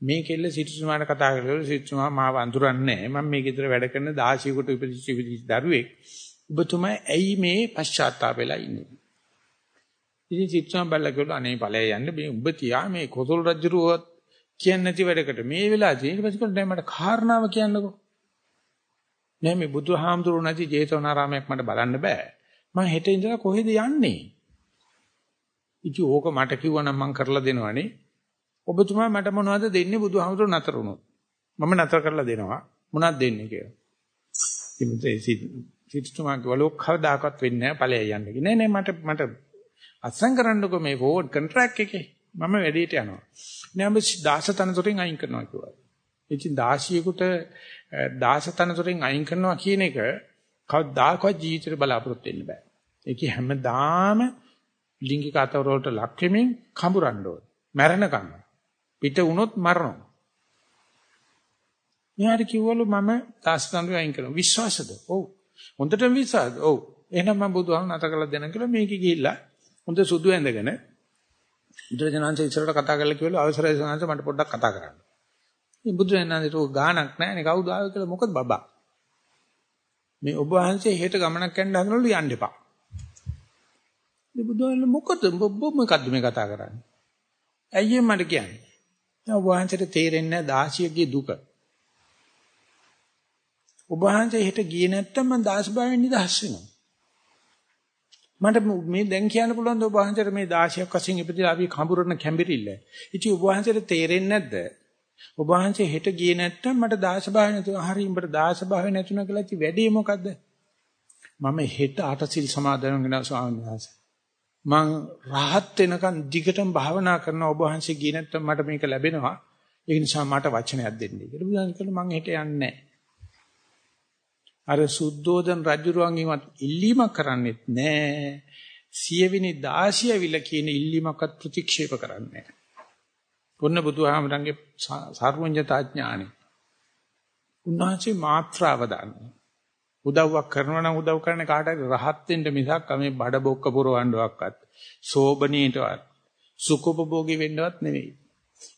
A: මේ කෙල්ල සිටුතුමාට කතා කරලා සිටුතුමා මාව අඳුරන්නේ නැහැ. මම මේ ගෙදර වැඩ කරන දාසියෙකුට ඉපදිච්ච දරුවෙක්. ඔබතුමා ඇයි මේ පශ්චාත්තාප වෙලා ඉන්නේ? ඉතින් සිත්සම් බල්ලා කිව්වා අනේ ඵලය යන්න මේ ඔබ තියා මේ කොසල් රජුරුවත් කියන්නේ නැති වැඩකට මේ වෙලාවේ ඊට පස්සේ කිව්වා මට කාරණාව කියන්නකෝ. නෑ මේ බුදුහාමුදුරුවෝ නැති ජේතවනාරාමයක් මට බලන්න බෑ. මම හෙට ඉඳලා කොහෙද යන්නේ? ඉතින් ඕක මට කිව්වනම් මම කරලා දෙනවනේ. ඔබතුමා මට මොනවද දෙන්නේ බුදුහාමුදුරුවෝ නතර වුණොත්. මම නතර කරලා දෙනවා. මොනවද දෙන්නේ කියලා. ඉතින් සිටුතුමා කිව්වලු කවදාකවත් වෙන්නේ නැහැ ඵලයයි යන්නේ. නෑ නෑ මට මට අත්සන් කරන්නකෝ මේ ෆෝවර්ඩ් කොන්ට්‍රැක්ට් එකේ. මම වැඩේට යනවා. නෑ ඔබ දාස තනතුරෙන් අයින් කරනවා කිව්වා. ඉතින් දාසියෙකුට දාස තනතුරෙන් අයින් කරනවා කියන එක කවදාකවත් ජීවිතේට බලාපොරොත්තු වෙන්න බෑ. ඒකේ හැමදාම ලිංගික අතවර වලට ලක් වෙමින් කඹරන්න ඕන. මැරෙනකම්. පිට වුණොත් මරනවා. මෙයාට කිව්වලු මම දාස තනතුරෙන් අයින් කරනවා. විශ්වාසද? ඔව්. හොඳටම විශ්වාස. ඔව්. එහෙනම් මම බුදුහාම නැත කළා දෙන්න කියලා මේකේ ගිහිල්ලා හොඳ සුදු ඇඳගෙන බුදුරජාණන් ඉස්සරට කතා කරලා කිව්වලු අවසරයි සනාංශ මට පොඩ්ඩක් කතා කරන්න. මේ බුදුරජාණන්ට ඕක ගාණක් නැහැනේ කවුද ආවේ කියලා මොකද බබා. මේ ඔබ වහන්සේ හෙට ගමනක් යන්න හදනවලු යන්න එපා. මේ බුදුහාම මොකද ඔබ මොකද්ද මේ කතා කරන්නේ? ඇයි මට කියන්නේ? ඔබ වහන්සේට තේරෙන්නේ නැහැ දාසියගේ දුක. ඔබ වහන්සේ හෙට ගියේ නැත්තම් මම දාස භාවයෙන් නිදහස් වෙනවා. මට මේ දැන් කියන්න පුළුවන් ඔබ වහන්සේට මේ 16ක් වශයෙන් ඉපදිලා අපි කඹුරන කැඹිරිල්ල. ඉතින් ඔබ වහන්සේට තේරෙන්නේ නැද්ද? ඔබ වහන්සේ හෙට ගියේ නැත්තම් මට දාස භාවය නැතුව හරි උඹට දාස භාවය නැතුණා කියලා ඉතින් වැඩේ මොකද්ද? මම හෙට අටසිල් සමාදන් වෙනවා ස්වාමීන් වහන්සේ. මං රහත් වෙනකන් දිගටම භාවනා කරන ඔබ වහන්සේ ගියේ නැත්තම් මට මේක ලැබෙනවා. ඒ නිසා මට වචනයක් දෙන්න කියලා. බුදුන් කියනවා මං හෙට යන්නේ නැහැ. අර සුද්ධෝදන රජුරුවන්ගෙන්වත් ඉල්ලීමක් කරන්නෙත් නෑ. සියවිනි 16 විල කියන ඉල්ලීමක්වත් ප්‍රතික්ෂේප කරන්නේ නෑ. පොන්න බුදුහාමරංගේ සර්වඥතා ඥානෙ. උන්වහන්සේ මාත්‍රාව දානවා. උදව්වක් කරනවා නම් උදව් කරන්නේ කාට හරි රහත් වෙන්න මිසක් මේ බඩ බොක්ක පුරවන්නවක්වත් සෝබනීටවත් සුඛෝපභෝගී වෙන්නවත් නෙවෙයි.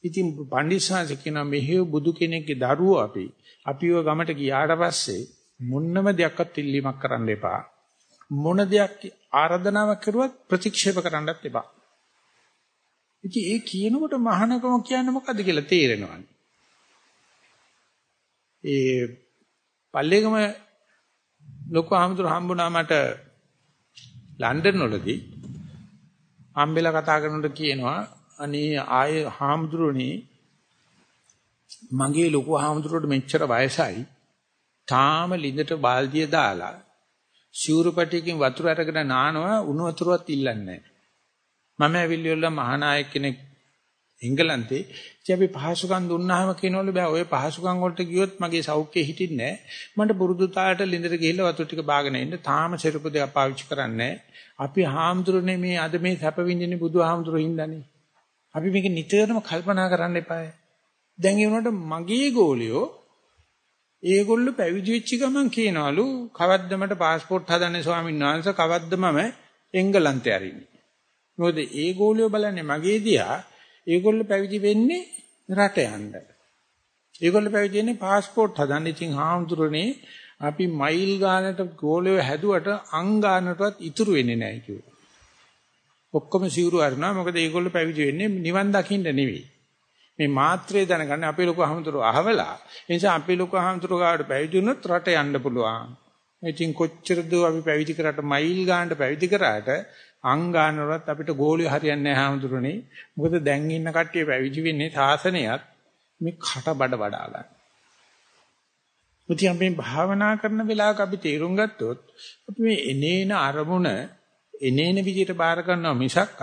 A: ඉතින් පණ්ඩිතසාංශ කියනවා මෙහෙව බුදු කෙනෙක්ගේ දරුවෝ අපි අපිව ගමට ගියාට පස්සේ මොන්නම දෙයක්වත් ඉල්ලීමක් කරන්න එපා. මොන දෙයක් ආරාධනාවක් කරුවත් ප්‍රතික්ෂේප කරන්නත් එපා. ඉතින් ඒ කියනකොට මහානකම කියන්නේ මොකද්ද කියලා තේරෙනවා. ඒ පල්ලේගම ලොකු හාමුදුරු හම්බුණා මට ලන්ඩන් වලදී හම්බෙලා කතා කරනකොට කියනවා අනේ ආයේ හාමුදුරනේ මගේ ලොකු හාමුදුරුවෝ මෙච්චර වයසයි තාම ලිඳට බාල්දිය දාලා සිවුරුපටියකින් වතුර අරගෙන නානවා උණු වතුරවත් ඉල්ලන්නේ නැහැ. මම ඇවිල්ලිවල මහානායක කෙනෙක් එංගලන්තේ ඉතින් අපි පහසුකම් දුන්නාම කියනවලු බෑ ඔය පහසුකම් වලට ගියොත් මගේ සෞඛ්‍යය හිටින්නේ නැහැ. මට පුරුදු තාලට ලිඳට ගිහිල්ලා වතුර ටික බාගෙන ඉන්න තාම සිරුපු දෙක පාවිච්චි කරන්නේ අපි හාමුදුරනේ මේ අද මේ සැප විඳින්නේ බුදු හාමුදුරුවෝ හින්දානේ. අපි මේක නිතරම කල්පනා කරන්න එපායි. දැන් ඒ වුණාට මගේ ගෝලියෝ ඒගොල්ලෝ පැවිදි වෙච්ච ගමන් කියනවලු කවද්ද මට પાස්පෝර්ට් හදන්නේ ස්වාමීන් වහන්සේ කවද්ද මම එංගලන්තේ අරින්නේ. මොකද ඒගොල්ලෝ බලන්නේ මගේ දිහා ඒගොල්ලෝ පැවිදි වෙන්නේ රට යන්න. ඒගොල්ලෝ පැවිදි වෙන්නේ પાස්පෝර්ට් හදන්න. ඉතින් හාමුදුරනේ අපි මයිල් ගානට ගෝලියෝ හැදුවට අං ගානටවත් ඉතුරු වෙන්නේ නැහැ කිව්වා. ඔක්කොම සිවුරු අරනවා මොකද ඒගොල්ලෝ පැවිදි වෙන්නේ නිවන් දකින්න නෙවෙයි. මේ මාත්‍රේ දැනගන්න අපේ ලොකු අහමතුරු අහවලා. ඒ නිසා අපේ ලොකු අහමතුරු ගාවට පැවිදි වුණොත් රට යන්න පුළුවන්. ඉතින් කොච්චරද අපි පැවිදි කරාට මයිල් ගානට පැවිදි කරාට අං ගානවලත් අපිට ගෝලිය හරියන්නේ නැහැ හාමුදුරනේ. මොකද දැන් ඉන්න කට්ටිය පැවිදි වෙන්නේ සාසනයත් මේ කට බඩ වඩා ගන්න. මුතිය අපි භාවනා කරන වෙලාවක අපි තේරුම් ගත්තොත් අපි මේ එනේන අරමුණ එනේන විදිහට බාර ගන්නවා මිසක්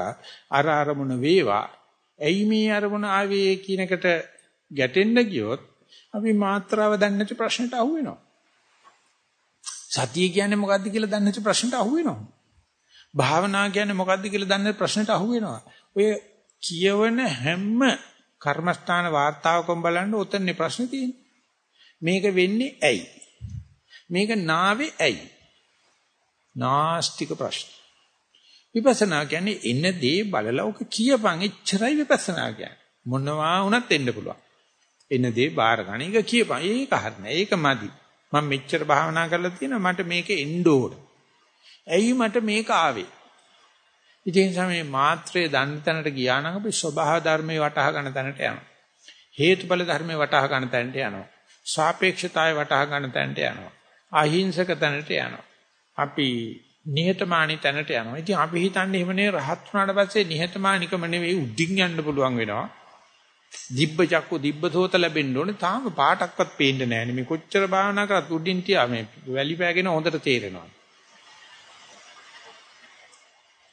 A: අර අරමුණ වේවා ඇයි මේ අරමුණ ආවේ කියන එකට ගැටෙන්න ගියොත් අපි මාත්‍රාව දන්නේ නැති ප්‍රශ්නට අහු වෙනවා. සතිය කියන්නේ මොකද්ද කියලා දන්නේ නැති ප්‍රශ්නට අහු වෙනවා. භාවනා කියන්නේ මොකද්ද කියලා දන්නේ ප්‍රශ්නට අහු වෙනවා. ඔය කියවන හැම කර්මස්ථාන වාර්තාවකම බලන්න උතන්නේ ප්‍රශ්නේ තියෙන්නේ. මේක වෙන්නේ ඇයි? මේක නාවේ ඇයි? නාස්තික ප්‍රශ්න. විපස්සනා කියන්නේ එන දේ බලලා ඔක කියපන් එච්චරයි විපස්සනා කියන්නේ. මොනවා වුණත් එන්න පුළුවන්. එන දේ බාර ගන්න එක කියපන්. ඒක හරිනේ. ඒක මදි. මම මෙච්චර භාවනා කරලා තියෙනවා මට මේක එන්න ඕන. ඇයි මට මේක ආවේ? ඉතින් සමේ මාත්‍රේ දන්න තැනට ගියා නම් අපි ස්වභාව ධර්මේ වටහා ගන්න තැනට යනවා. හේතුඵල ධර්මේ වටහා ගන්න තැනට යනවා. සාපේක්ෂතාවය වටහා ගන්න තැනට යනවා. අහිංසක තැනට යනවා. අපි නිහතමානී තැනට යනවා. ඉතින් අපි හිතන්නේ එහෙම නේ රහත් වුණාට පස්සේ නිහතමානිකම නෙවෙයි උඩින් යන්න පුළුවන් වෙනවා. දිබ්බ චක්කු දිබ්බ සෝත ලැබෙන්න ඕනේ. තාම පාටක්වත් පේන්නේ නැහැ නේ. මේ කොච්චර භාවනා කරත් උඩින් තියා මේ වැලි පෑගෙන හොඳට තේරෙනවා.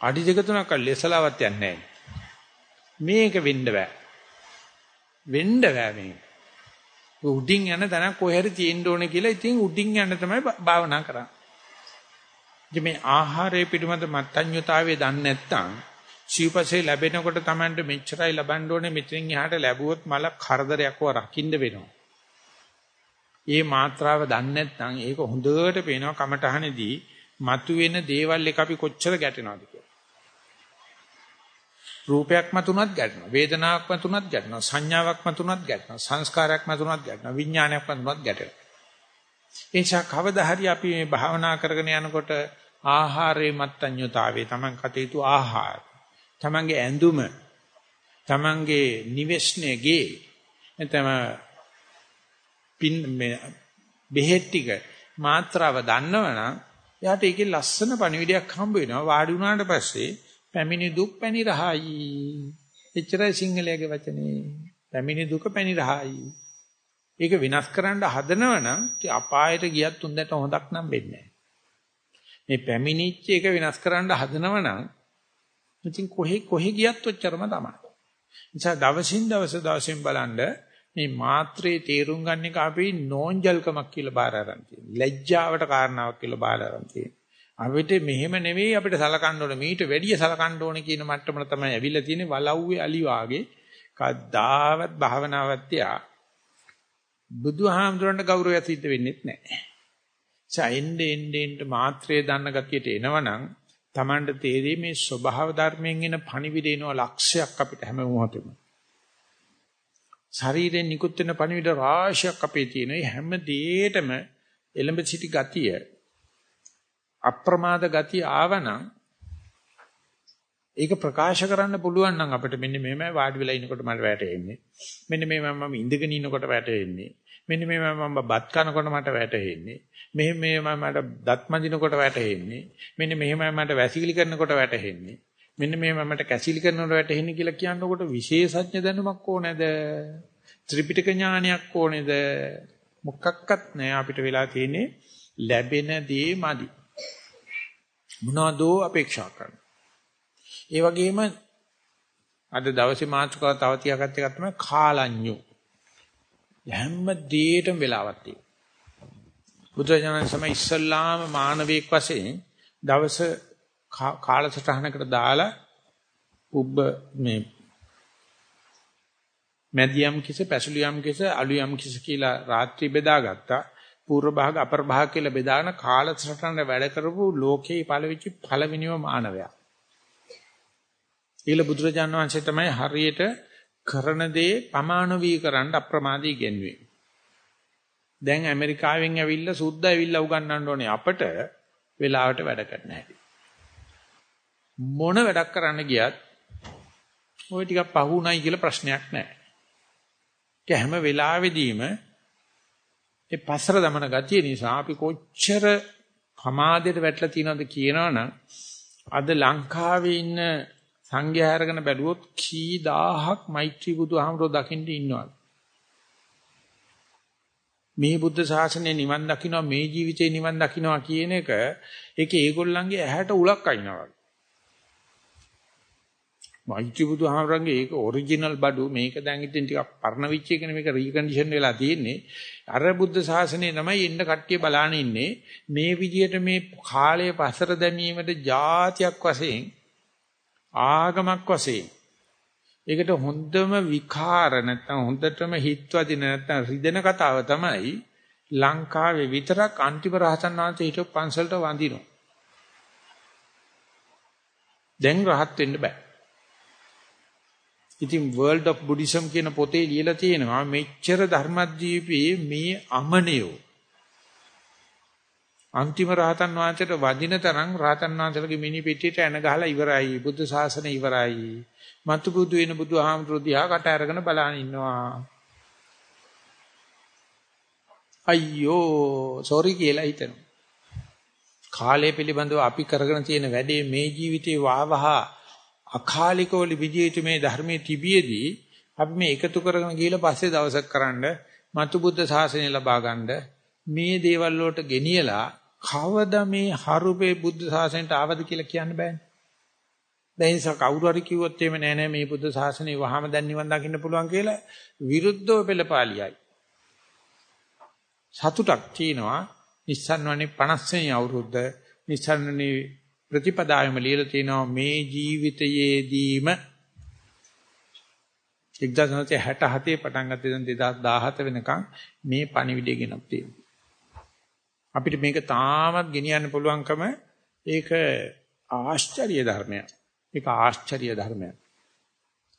A: අඩි දෙක තුනක් ලෙසලාවත් යන්නේ මේක වෙන්න බෑ. වෙන්න බෑ මේක. උඩින් යන තැනක් කොහේ හරි තියෙන්න ඕනේ කියලා ඉතින් උඩින් යන්න තමයි භාවනා කරන්නේ. ඉතින් මේ ආහාරයේ පිටමත මත්ඤ්‍යතාවයේ දන්නේ නැත්නම් සිව්පසේ ලැබෙනකොට Tamanට මෙච්චරයි ලබන්න ඕනේ මෙතෙන් එහාට ලැබුවොත් මල කරදරයක්ව රකින්න වෙනවා. ඒ මාත්‍රාව දන්නේ නැත්නම් ඒක හොඳට පේනවා කමටහනේදී මතුවෙන දේවල් එක අපි කොච්චර ගැටෙනවද කියලා. රූපයක් මතුනත් ගැටෙනවා වේදනාවක් මතුනත් ගැටෙනවා සංඥාවක් මතුනත් ගැටෙනවා සංස්කාරයක් මතුනත් ගැටෙනවා විඥානයක් මතුනත් ගැටෙනවා. ඒ නිසා කවදා හරි අපි මේ භාවනා කරගෙන යනකොට ආහාරයේ මත්ඤ්‍යතාවයේ Taman කටයුතු ආහාර Tamanගේ ඇඳුම Tamanගේ නිවෙස්නේගේ එතම පින් මේ බෙහෙත් ටික මාත්‍රාව දන්නවනම් එයාට ඒකේ ලස්සන පණිවිඩයක් හම්බ වෙනවා වාඩි වුණාට පස්සේ පැමිණි දුක් පැණි රහයි එච්චරයි සිංහලයේ වචනේ පැමිණි දුක පැණි රහයි ඒක විනාශ කරන්න හදනවනම් අපායට ගියත් උන්දට හොඳක් නම් වෙන්නේ මේ පැමිණිච්ච එක විනාශ කරන්න හදනව නම් ඉතින් කොහෙ කොහෙ ගියත් ඔච්චරම තමයි. නිසා දවසින් දවස දවසින් බලන්න මේ මාත්‍රේ තේරුම් ගන්න එක අපි නෝන්ජල්කමක් කියලා බාර අරන් තියෙනවා. ලැජ්ජාවට කාරණාවක් කියලා බාර අරන් තියෙනවා. අපිට මෙහෙම නෙවෙයි අපිට සලකන්න ඕනේ මීට වැඩිය සලකන්න ඕනේ කියන මට්ටමන තමයි ඇවිල්ලා තියෙන්නේ වලව්වේ අලි වාගේ කද්දාවත් භාවනාවත් තියා බුදුහාමුදුරන්ට ගෞරවය සිද්ධ වෙන්නේ නැහැ. චයින්ඩ එන්ඩෙන්ට මාත්‍රයේ දන්න ගතියට එනවනම් Tamanට තේරෙයි මේ ස්වභාව ධර්මයෙන් එන පණිවිඩ එනවා ලක්ෂයක් අපිට හැම මොහොතෙම. ශරීරයෙන් නිකුත් වෙන පණිවිඩ රාශියක් අපේ තියෙනවා. හැම දෙයකටම එලඹ සිටි ගතිය අප්‍රමාද ගතිය ආවනම් ඒක ප්‍රකාශ කරන්න පුළුවන් නම් අපිට මෙන්න මෙහෙමයි වාඩි වෙලා ඉනකොට මට වැටෙන්නේ. මෙන්න මෙහෙම මම ඉඳගෙන ඉනකොට වැටෙන්නේ. මෙන්න මෙහෙම මම බත් කනකොට මට වැටෙන්නේ. මෙහෙම මෙහෙම මට දත් මදිනකොට වැටෙන්නේ. මෙන්න මෙහෙමයි මට වැසිකිලි කරනකොට වැටෙන්නේ. මෙන්න මෙහෙම මට කැසිලි කරනකොට වැටෙන්නේ කියලා කියනකොට විශේෂඥ දැනුමක් ඕනේද? ත්‍රිපිටක ඥානයක් ඕනේද? මොකක්වත් නැහැ අපිට වෙලා තියෙන්නේ ලැබෙන දේ මදි. මොනවදෝ අපේක්ෂා කරන. ඒ වගේම අද දවසේ මාතෘකාව තව තියාගත්ත එකක් තමයි කාලඤ්ඤු. හැම දෙයකටම වෙලාවක් තියෙනවා. බුදුරජාණන් සමය ඉස්සල්ලාම මානවීක වශයෙන් දවස කාලසටහනකට දාලා උබ්බ මේ මැදියම් කිස පැසුලියම් කිස අලුයම් කිස කියලා රාත්‍රී බෙදාගත්තා. පූර්ව භාග අපර භාග කියලා බෙදාගෙන කාලසටහන වැඩ කරපු ලෝකේ පළවෙච්ච පළවෙනිම මානවයා. ඊළ බුදුරජාණන් වහන්සේ තමයි හරියට කරන දේ පමාණවී කරන්න අප්‍රමාදී ගෙන්වේ. දැන් ඇමරිකාවෙන් ඇවිල්ලා සුද්ධ ඇවිල්ලා උගන්වන්න ඕනේ අපට වෙලාවට වැඩ කරන්න හැටි. මොන වැඩක් කරන්න ගියත් ওই ටිකක් පහුණයි කියලා ප්‍රශ්නයක් නැහැ. ඒක හැම වෙලාවෙදීම ඒ පස්සර දමන ගතිය නිසා අපි කොච්චර ප්‍රමාදයට වැටලා තියෙනවද කියනවනම් අද ලංකාවේ ඉන්න සංඝයා අරගෙන බැලුවොත් කී දහහක් මෛත්‍රී බුදුහාමරෝ දකින්න ඉන්නවද? මේ බුද්ධ ශාසනය නිවන් දකින්නවා මේ ජීවිතේ නිවන් දකින්නවා කියන එක ඒකේ ඒගොල්ලන්ගේ ඇහැට උලක් අයින්නවා මෛත්‍රී බුදුහාමරංගේ ඒක ඔරිජිනල් බඩු. මේක දැන් ඉතින් ටිකක් පරණ විච් එකනේ මේක රීකන්ඩිෂන් වෙලා තියෙන්නේ. අර බුද්ධ ශාසනය තමයි ඉන්න කට්ටිය බලාන ඉන්නේ. මේ විදියට මේ කාලයේ පසර දැමීමට જાතියක් වශයෙන් ආගමක් වශයෙන් ඒකට හොඳම විකාර නැත්නම් හොඳටම හිත්වදින නැත්නම් රිදෙන කතාව තමයි ලංකාවේ විතරක් අන්තිම රහතන් වහන්සේ හිටපු පන්සලට වඳිනවා. දැන් රහත් වෙන්න බෑ. ඉතින් World of Buddhism කියන පොතේ ලියලා තියෙනවා මෙච්චර ධර්මද්වීපයේ මේ අමනියෝ. අන්තිම රහතන් වහන්සේට වදින තරම් රහතන් වහන්සේලගේ මිනි පිටියට එන ගහලා ඉවරයි බුද්ධ ශාසනය ඉවරයි. මතු බුදු වෙන බුදුහාමුදුරුවෝ දිහා කට අරගෙන බලන ඉන්නවා. අයියෝ සෝරි කියලා හිතෙනවා. කාලය පිළිබඳව අපි කරගෙන තියෙන වැඩේ මේ ජීවිතේ වාවහා අකාලිකව විජය යුතු මේ ධර්මයේ තිබියදී අපි මේ එකතු කරගෙන ගිහලා පස්සේ දවසක් කරන්න මතු බුද්ධ ශාසනය ලබා ගන්න මේ දේවල් වලට ගෙනියලා කවදා මේ හරුපේ බුද්ධ ශාසනයට ආවද කියලා කියන්න බෑනේ. දැන් ඉතින් කවුරු හරි කිව්වොත් එහෙම නෑ නෑ මේ බුද්ධ ශාසනය වහම දැන් නිවන් දකින්න පුළුවන් කියලා විරුද්ධව පෙළපාලියයි. සතුටක් තියෙනවා නිස්සන් වනේ 50 වෙනි අවුරුද්ද නිස්සන් වනේ ප්‍රතිපදාවෙම ලියලා තියෙනවා මේ ජීවිතයේදීම 1967 පටන් ගත්තේ දැන් 2017 වෙනකන් මේ පණිවිඩය ගෙනත් තියෙනවා. අපිට මේක තාමත් ගෙනියන්න පුළුවන්කම ඒක ආශ්චර්ය ධර්මයක්. ඒක ආශ්චර්ය ධර්මයක්.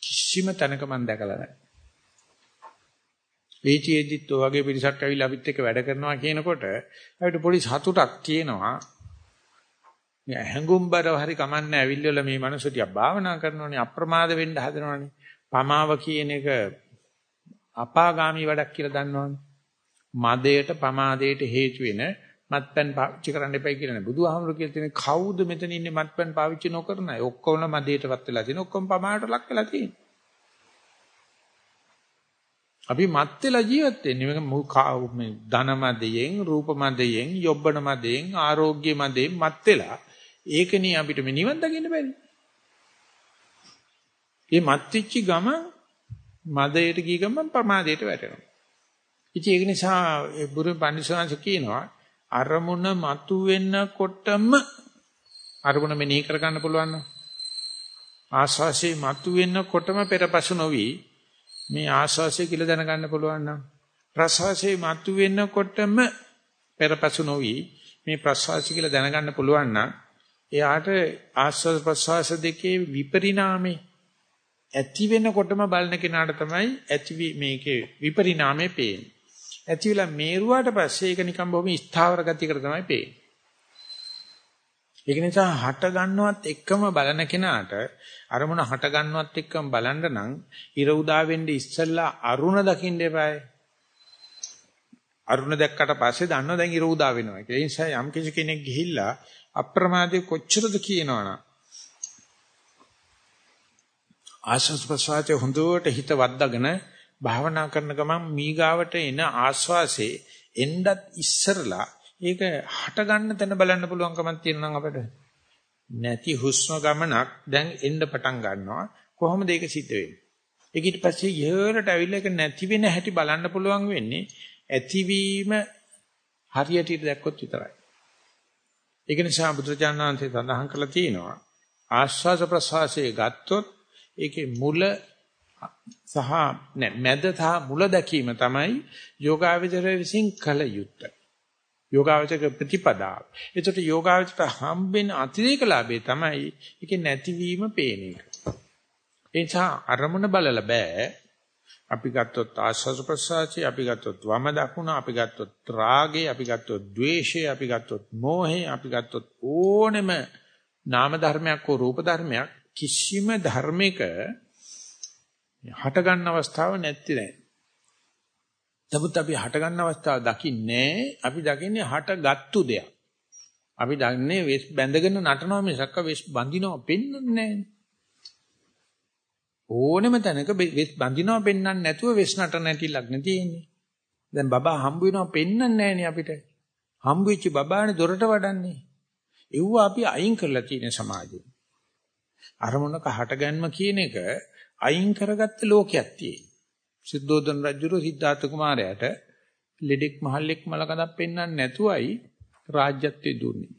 A: කිසිම තැනක මම දැකලා නැහැ. වේචියෙදිත් ඔය වගේ පිරිසක් ඇවිල්ලා අපිත් එක්ක වැඩ කරනවා කියනකොට අපිට පොඩි සතුටක් තියෙනවා. මේ හැඟුම්බරව හරි කමන්නේ ඇවිල්ලා මේ මනුස්සය ටික භාවනා කරනෝනේ අප්‍රමාද වෙන්න හදනවනේ. පමාව කියන එක අපාගාමි වැඩක් කියලා දන්නවනේ. මදයට පමාදයට හේතු වෙන මත්පැන් පාවිච්චි කරන්න එපයි කියලා නේ. බුදුහාමුදුරු කියලා තියෙන කවුද මෙතන ඉන්නේ මත්පැන් පාවිච්චි නොකරන අය? ඔක්කොම මදයටවත් වෙලා තියෙන ඔක්කොම පමාවට ලක් වෙලා තියෙන. අපි මත් වෙලා ජීවත් වෙන්නේ මේක මේ ධන මදයෙන්, රූප මදයෙන්, යොබ්බන මදයෙන්, ආරෝග්‍ය මදයෙන් මත් වෙලා ඒකනේ අපිට මේ නිවන් දකින්න බැරි. මේ මත්විච්චි ගම මදයට ගිය ගමන් ප්‍රමාදයට වැටෙනවා. ඉතින් ඒක නිසා බුදු පඬිස්සංශ කියනවා අරමුණ මතු වෙන්නකොටම අරමුණ මෙනෙහි කර ගන්න පුළුවන් නම් ආස්වාසිය මතු වෙන්නකොටම පෙරපසු නොවි මේ ආස්වාසිය කියලා දැනගන්න පුළුවන් නම් ප්‍රසවාසයේ මතු වෙන්නකොටම පෙරපසු නොවි මේ ප්‍රසවාසය කියලා දැනගන්න පුළුවන් නම් එයාට ආස්වාද ප්‍රසවාස දෙකේ විපරිණාමේ ඇති වෙනකොටම බලන කෙනාට තමයි ඇති මේකේ විපරිණාමේ පේන්නේ. ඇති වෙලා මේරුවාට පස්සේ ඒක නිකන් බොහොම ස්ථාවර ගතියකට තමයි පේන්නේ. ඒක නිසා හට ගන්නවත් එක්කම බලන කෙනාට අරමුණ හට ගන්නවත් එක්කම බලන්න නම් ඉර උදා වෙන්නේ ඉස්සෙල්ලා අරුණ දකින්න එපායි. අරුණ දැක්කට පස්සේ දන්නවා දැන් ඉර උදා වෙනවා කියලා. ඒ නිසා යම් කිසි කෙනෙක් ගිහිල්ලා අප්‍රමාදයේ කොච්චරද කියනවනම් ආශ්වාස ප්‍රශ්වාසයේ හොඳට හිත වද්දාගෙන භාවනා කරන ගමන් මීගාවට එන ආශ්වාසයේ එන්නත් ඉස්සරලා ඒක හට ගන්න තැන බලන්න පුළුවන්කමක් තියෙනවා අපිට. නැති හුස්ම ගමනක් දැන් එන්න පටන් ගන්නවා. කොහොමද ඒක සිද්ධ වෙන්නේ? ඒක ඊට පස්සේ ඉහළට ඇවිල්ලා ඒක නැති වෙන හැටි බලන්න පුළුවන් වෙන්නේ ඇතිවීම හරියට දැක්කොත් විතරයි. ඒක නිසා බුදුරජාණන් වහන්සේ සඳහන් කරලා තියෙනවා ආශ්වාස ප්‍රශ්වාසයේ ගත්තොත් ඒකේ මුල සහ මැද සහ මුල දැකීම තමයි යෝගාවචරය විසින් කල යුත්තේ. යෝගාවචක ප්‍රතිපදාව. ඒකට යෝගාවචකට හම්බෙන අතිරේක ලාභේ තමයි ඒකේ නැතිවීම පේන එක. ඒ නිසා අරමුණ බලලා බෑ. අපි ගත්තොත් ආස්වාද ප්‍රසආචි, අපි ගත්තොත් වම දකුණ, අපි ගත්තොත් රාගේ, අපි ගත්තොත් ද්වේෂය, අපි ගත්තොත් මෝහේ, අපි ගත්තොත් ඕනෙම නාම ධර්මයක් හෝ රූප ධර්මයක් කිසිම ධර්මයක හට ගන්න අවස්ථාව නැති නෑ. නමුත් අපි හට ගන්න අවස්ථාව දකින්නේ අපි දකින්නේ හටගත්තු දෙයක්. අපි දන්නේ වෙස් බැඳගෙන නටනවා මිසක්ක වෙස් බඳිනවා පෙන්වන්නේ නැහැ. ඕනෙම තැනක වෙස් බඳිනවා පෙන්වන්නේ නැතුව වෙස් නට නැටිලක් නේ තියෙන්නේ. දැන් බබා හම්බ වෙනවා පෙන්වන්නේ නැහනේ අපිට. හම්බ වෙච්ච බබානේ දොරට වඩන්නේ. ඒව අපි අයින් කරලා තියෙන සමාජයේ. අරමුණක හටගන්ම කියන එක අයින් කරගත්ත ලෝකයක් තියෙනවා. සිද්ධෝදන රජුරෝ සිද්ධාර්ථ කුමාරයාට ලෙඩෙක් මහල්ලෙක් මලකඳක් පෙන්වන්න නැතුවයි රාජ්‍යත්වයේ දුන්නේ.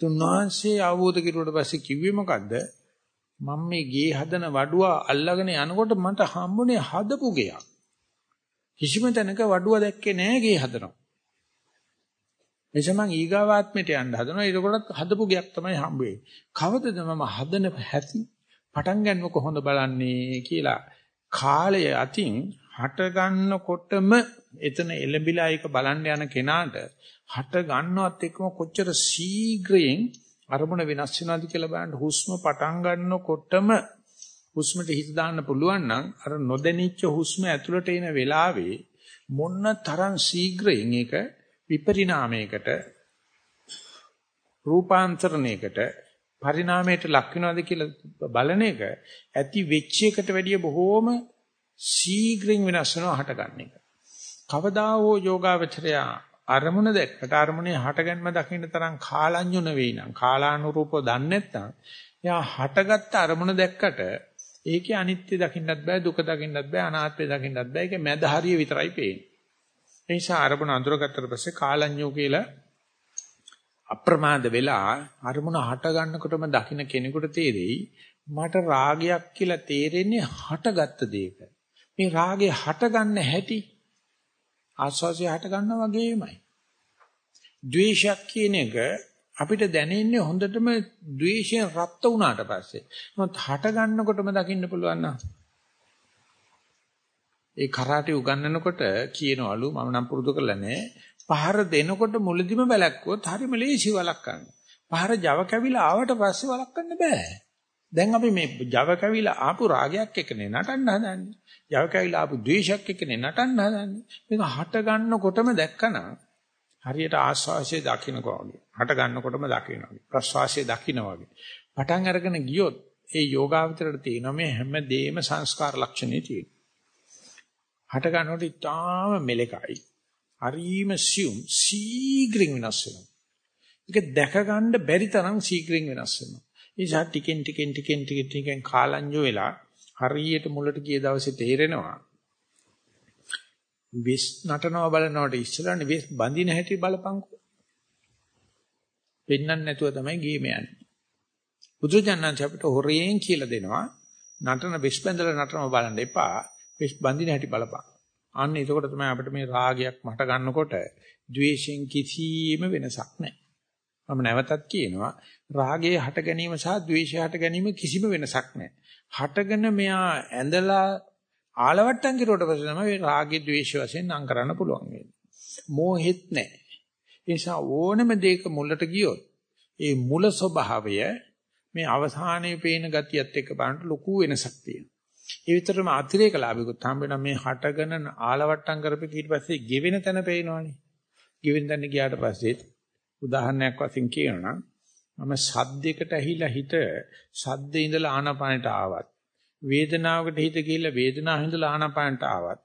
A: තුන්වහන්සේ අවබෝධ කෙරුවට පස්සේ කිව්වේ මොකද්ද? මම මේ ගේ හදන වඩුව අල්ලගෙන යනකොට මට හම්බුනේ හදපු ගයක්. කිසිම තැනක වඩුව දැක්කේ නෑ ගේ හදනවා. එනිසා මං ඊගාවාත්මයට යන්න හදනවා. ඒකවලත් හදපු ගයක් තමයි හම්බ වෙන්නේ. කවදද මම හදන හැටි පටන් ගන්නව කොහොමද බලන්නේ කියලා කාලය අතින් හට ගන්නකොටම එතන එළඹිලා ඒක බලන්න යන කෙනාට හට ගන්නවත් එක්කම කොච්චර ශීඝ්‍රයෙන් අරමුණ වෙනස් වෙනවද කියලා බලන්න හුස්ම පටන් ගන්නකොටම හුස්මට හිත දාන්න පුළුවන් නම් අර නොදැනිච්ච හුස්ම ඇතුළට එන වෙලාවේ මොන්න තරම් ශීඝ්‍රයෙන් ඒක විපරිණාමයකට රූපාන්තරණයකට පරිණාමයට ලක් වෙනවද කියලා බලන එක ඇති වෙච්ච එකට වැඩිය බොහෝම ශීඝ්‍රයෙන් වෙනස් වෙනවා හටගන්න එක. කවදා හෝ යෝගාවචරය අරමුණ දැක්කට අරමුණේ හටගන්ම දකින්න තරම් කාලඤ්ඤු නෙවෙයි නම් කාලානුරූපව දන්නේ නැත්නම් එයා හටගත්ත අරමුණ දැක්කට ඒකේ අනිත්‍ය දකින්නත් බෑ දුක දකින්නත් බෑ අනාත්මය දකින්නත් බෑ ඒක මැද හරිය විතරයි පේන්නේ. ඒ නිසා අරමුණ අඳුරගත්තට පස්සේ කාලඤ්ඤෝ කියලා අප්‍රමාද වෙලා අරමුණ හට ගන්නකොටම දකින්න කෙනෙකුට තේරෙයි මට රාගයක් කියලා තේරෙන්නේ හටගත්ත දෙයක. මේ රාගය හට ගන්න හැටි ආස්වාසිය හට ගන්නා වගේමයි. ද්වේෂයක් කියන එක අපිට දැනෙන්නේ හොඳටම ද්වේෂයෙන් රත් වුණාට පස්සේ. මොකද හට ගන්නකොටම දකින්න පුළුවන් නම් ඒ කරාටි උගන්වනකොට කියනවලු මම නම් පුරුදු කරලා නැහැ. පහර දෙනකොට මුලදිම බැලක්කුවොත් හරිම ලේසි වළක්වන්න. පහර Java කැවිලා ආවට පස්සේ වළක්වන්න බෑ. දැන් අපි මේ Java කැවිලා ආපු රාගයක් එක්කනේ නටන්න හදන්නේ. Java කැවිලා ආපු ද්වේෂයක් එක්කනේ නටන්න හදන්නේ. මේක හට ගන්නකොටම දැක්කනම් හරියට ආස්වාසිය දකින්නකෝ වගේ. හට ගන්නකොටම දකින්න වගේ. ප්‍රස්වාසිය දකින්න වගේ. පටන් අරගෙන ගියොත් ඒ යෝගාවචරයට තියෙන මේ හැම දෙයක්ම සංස්කාර ලක්ෂණේ තියෙනවා. හට ගන්නකොට ඉතාම මෙලකයි. හරීම සියුම් සීග්‍රින් වෙනස් වෙනවා. ඒක දැක ගන්න බැරි තරම් සීග්‍රින් වෙනස් වෙනවා. ඒ නිසා ටිකෙන් ටිකෙන් ටිකෙන් ටිකෙන් ටිකෙන් කාලංජෝ වෙලා හරියට මුලට ගිය දවසේ තේරෙනවා. විස් නටනවා බලනකොට ඉස්සරහනේ විස් බඳින හැටි බලපංකෝ. පෙන්වන්න නැතුව තමයි ගේම යන්නේ. බුදුජානනාංශ අපිට හොරෙන් කියලා දෙනවා නටන විස් බඳලා නටනවා බලන්න එපා. විස් බඳින හැටි බලපං. අන්න එතකොට තමයි අපිට මේ රාගයක් මට ගන්නකොට ද්වේෂයෙන් කිසිම වෙනසක් නැහැ. මම නැවතත් කියනවා රාගයේ හට ගැනීම සහ ද්වේෂය හට ගැනීම කිසිම වෙනසක් නැහැ. හටගෙන මෙයා ඇඳලා ආලවට්ටම් කිරුවට පස්සේ තමයි රාගයේ ද්වේෂය වශයෙන් නම් කරන්න පුළුවන් වෙන්නේ. මෝහෙත් නැහැ. ඒ නිසා ඕනම දෙයක මුලට ගියොත් ඒ මුල ස්වභාවය මේ අවසානයේ පේන ගතියත් එක්ක බලනකොට ලොකු වෙනසක් තියෙනවා. ඒ විතරම අතිරේක ලාභිකුත් හම්බ වෙනවා මේ හටගෙන ආලවට්ටම් කරපෙක ඊට පස්සේ ගෙවෙන තැන පේනවනේ. ගෙවෙන තැන ගියාට පස්සේ උදාහරණයක් වශයෙන් කියනවා මම සද්දයකට ඇහිලා හිත සද්දේ ඉඳලා ආනාපානට ආවත් වේදනාවකට හිත ගිහිල්ලා වේදනාවෙන් ඉඳලා ආනාපානට ආවත්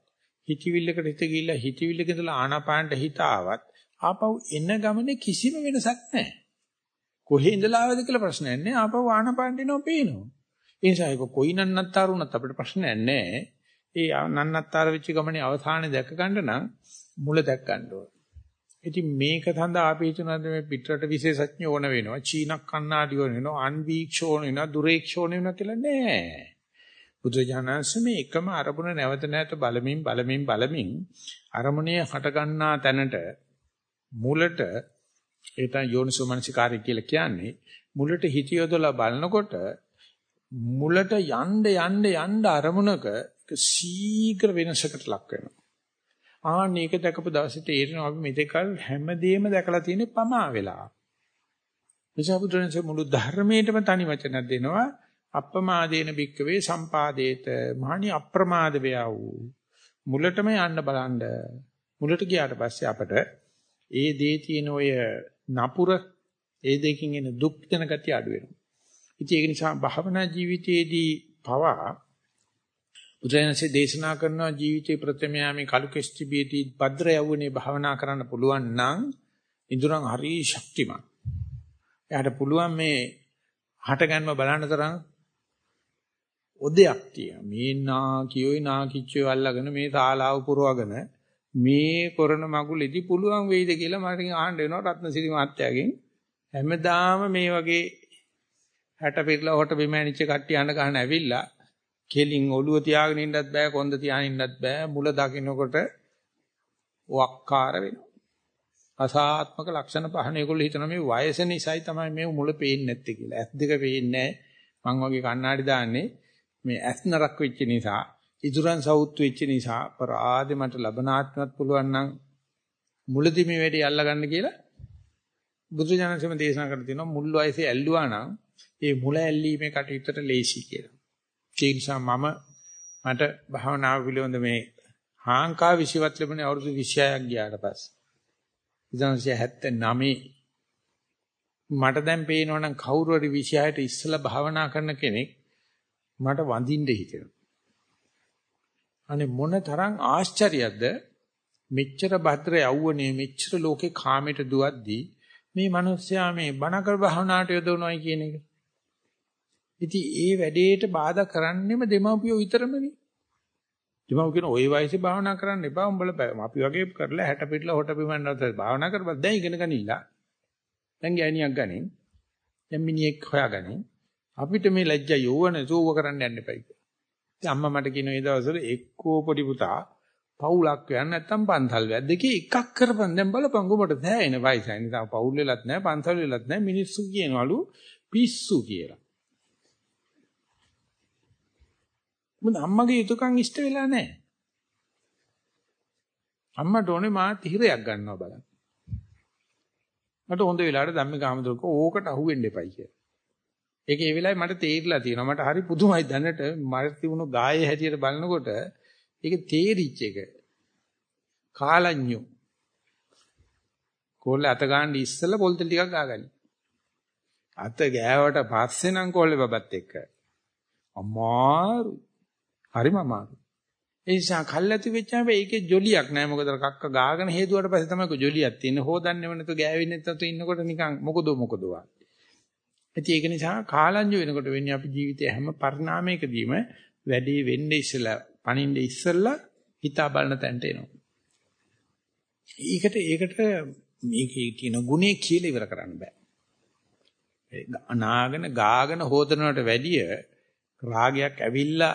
A: හිතවිල්ලකට හිත ගිහිල්ලා හිතවිල්ලක ඉඳලා ආනාපානට හිත ආවත් ආපහු එන ගමනේ කිසිම වෙනසක් නැහැ. කොහේ ඉඳලා ආවද කියලා ප්‍රශ්නයක් නැහැ. ආපහු ආනාපානට එනවා පේනවා. ඒ නිසා ඒක කොයි නන්නත්තර වුණත් අපිට ප්‍රශ්නයක් නැහැ. ඒ නන්නත්තර වෙච්ච ගමනේ අවසානයේ දැක ගන්න නම් මුල දැක් ගන්න ඕන. ඉතින් මේක සඳහා අපි හිතනවාද මේ පිටරට විශේෂඥ ඕන වෙනවා. චීන කන්නාඩි ඕන වෙනවා. අන්වීක්ෂ ඕන වෙනවා. දුරේක්ෂ ඕන වෙනවා කියලා නෑ. බුදුජානක මේ එකම අරමුණ නැවත නැවත බලමින් බලමින් බලමින් අරමුණේ හට ගන්නා තැනට මුලට ඒ තමයි යෝනිසෝමනසිකාරය කියලා කියන්නේ මුලට හිත යොදලා බලනකොට මුලට යන්න යන්න යන්න අරමුණක ශීඝ්‍ර වෙනසකට ලක් වෙනවා. ආන්න ඒක දැකපු දවසේ තේරෙනවා අපි මෙතකල් හැමදේම දැකලා තියෙන්නේ පමා වෙලා. විසබුදුරන්සේ මුළු ධර්මයේටම තනි වචනක් දෙනවා අප්‍රමාදේන භික්කවේ සම්පාදේත මහණි අප්‍රමාද වේව මුලටම යන්න බලන්න මුලට ගියාට පස්සේ අපට ඒ දේ තියෙන ඔය නපුර ඒ දෙකින් එන දුක් දෙන ගතිය අඩු වෙනවා. ඉතින් ඒක නිසා භාවනා ජීවිතයේදී පවා බුදුරජාණන්සේ දේශනා කරනවා ජීවිතේ ප්‍රථමයාමේ කලු කෙස්ටිබීටි භද්‍ර යවුනේ භාවනා කරන්න පුළුවන් නම් ඉදurang හරි ශක්තිමත්. එයාට පුළුවන් මේ හටගන්ම බලන්න තරම් ඔදයක් තියෙනවා. මේ නා කියෝයි නා කිච්චෝ අල්ලගෙන මේ ශාලාව පුරවගෙන මේ කරන මගුලෙදි පුළුවන් වෙයිද කියලා මට අහන්න වෙනවා රත්නසිරි මහත්තයාගෙන්. හැමදාම මේ වගේ 60 පිරලා හොට බිම ඇනිච්ච කට්ටිය අඬ ගන්න ඇවිල්ලා කෙලින් ඔළුව තියාගෙන ඉන්නත් බෑ කොන්ද තියාගෙන ඉන්නත් බෑ මුල දකින්නකොට වක්කාර වෙනවා. අසාත්මක ලක්ෂණ පහන ඒගොල්ලෝ හිතනවා මේ වයස නිසායි තමයි මේ මුල පේන්නේ නැත්තේ කියලා. ඇස් දෙක පේන්නේ නැහැ. මං වගේ කණ්ණාඩි දාන්නේ මේ ඇස් නරක් වෙච්ච නිසා, ඉදුරන් සවුත් වෙච්ච නිසා පරාදේ මට ලබනාත්මත් පුළුවන් නම් මුලදි මේ වැඩේ අල්ලගන්න කියලා බුදුජානකම දේශනා කරලා තියෙනවා මුල් වයසේ ඇල්ලුවා නම් ඒ මුල ඇල්ලීමේ කටයුත්තට ලේසි කියලා. ඒ නිසා මම මට භාවනාව පිළිබඳ මේ හාංකා විශ්වත් ලැබුණේ අවුරුදු 26ක් ගියාට පස්සේ. 1979 මට දැන් පේනවනම් කවුරු හරි 26ට ඉස්සලා භාවනා කරන කෙනෙක් මට වඳින්න හිතෙනවා. අනේ මොන තරම් ආශ්චර්යයක්ද මෙච්චර භද්‍ර යවුවනේ මෙච්චර ලෝකේ කාමයට දුවද්දී මේ මිනිස්සයා මේ බණ කර භාවනාවට යොදවනවායි කියන එක. ඉතින් ඒ වැඩේට බාධා කරන්නෙම දෙමව්පියෝ විතරමනේ. දෙමව් කියන ওই වයසේ භාවනා කරන්න එපා. උඹලා අපි වගේ කරලා 60 පිටලා හොට බිමන්නත් භාවනා කරපන්. දැන් ඉගෙන ගනිලා. දැන් ගෑණියක් ගනින්. දැන් මිනිහෙක් හොයාගනින්. අපිට මේ ලැජ්ජා යෝවන සෝව කරන්න යන්න එපයි. ඉතින් අම්මා මට කියන ඒ දවස්වල එක්කෝ පොඩි පුතා පවුලක් යන්න නැත්තම් පන්සල් වැ දෙකේ එකක් කරපන් දැන් බලපන් ඔබට දැනෙන වයසයි නිසා පවුල් වෙලත් නැහැ පන්සල් වෙලත් නැහැ මිනිස්සු කියනවලු පිස්සු කියලා මොකද අම්මගේ යුතුයකම් ඉෂ්ට වෙලා නැහැ. අම්මට ඕනේ මා තිහිරයක් ගන්නවා බලන්න. මට හොඳ වෙලාවට ධම්මික ආමතුරුක ඕකට අහුවෙන්න එපයි කියලා. ඒක ඒ වෙලාවේ මට තේරිලා තියෙනවා. මට හරි පුදුමයි දැනට මට තිබුණු ගායේ හැටියට බලනකොට ඒක තේරිච්ච එක. කාලඤ්ඤු. කොල්ල අත ගන්න ඉස්සෙල්ලා පොල් තෙල් ටිකක් ගාගනි. අත ගෑවට පස්සේ නම් කොල්ලේ බබත් එක්ක. අමාරු. හරිම අමාරුයි. ඒ නිසා කල්ැති වෙච්චාම ඒකේ ජොලියක් නෑ මොකද කක්ක ගාගෙන හේදුවට පස්සේ තමයි ජොලියක් තියෙන්නේ. හොදන්නේම නැතු ගෑවෙන්නේ නැතු ඉන්නකොට නිකන් මොකද මොකද වා. ඒක නිසා කාලංජු වෙනකොට වෙන්නේ අපි ජීවිතයේ හැම පරිණාමයකදීම වැඩි වෙන්නේ ඉස්සලා පණින්නේ ඉස්සලා හිතා බලන තැනට එනවා. ඒකට ඒකට මේකේ තියෙන ගුණේ කියලා ඉවර කරන්න බෑ. නාගෙන ගාගෙන හොදනවට වැඩිය රාගයක් ඇවිල්ලා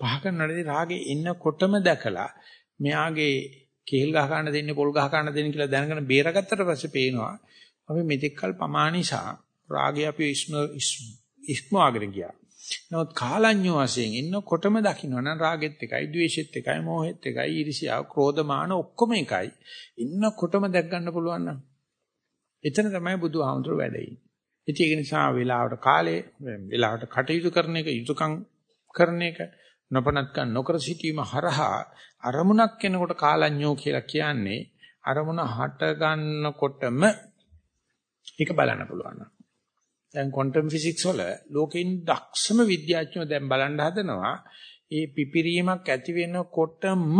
A: පහ කරනවාදී රාගේ එන්නකොටම දැකලා මෙයාගේ කේල් ගහ ගන්න දෙන්නේ පොල් ගහ ගන්න දෙන්නේ කියලා දැනගෙන බේරගත්තට පස්සේ පේනවා අපි මෙතෙක්කල් පමානිසා රාගය අපි ඉස්ම ඉස්මවාගෙන ගියා. නමුත් කාලඤ්ඤෝ වශයෙන් එන්නකොටම දකින්නවනම් රාගෙත් එකයි, ද්වේෂෙත් එකයි, මෝහෙත් එකයි, ඊර්ෂ්‍යාව, ක්‍රෝධ, මාන ඔක්කොම එකයි. එන්නකොටම දැක් ගන්න පුළුවන් නම් එතන තමයි බුදුහාමුදුර වැඩේ. ඉතින් ඒක නිසා වෙලාවට කාලේ වෙලාවට කටයුතු කරන එක යුතුයකම් කරන එක නොපනත්කම් නොකර සිටීම හරහා අරමුණක් කෙනකොට කාලඤ්ඤෝ කියලා කියන්නේ අරමුණ හට ගන්නකොටම ඒක බලන්න පුළුවන්. දැන් ක්වොන්ටම් ෆිසික්ස් වල ලෝකෙින් දක්ෂම විද්‍යාඥයෝ දැන් බලන්න හදනවා ඒ පිපිරීමක් ඇති වෙනකොටම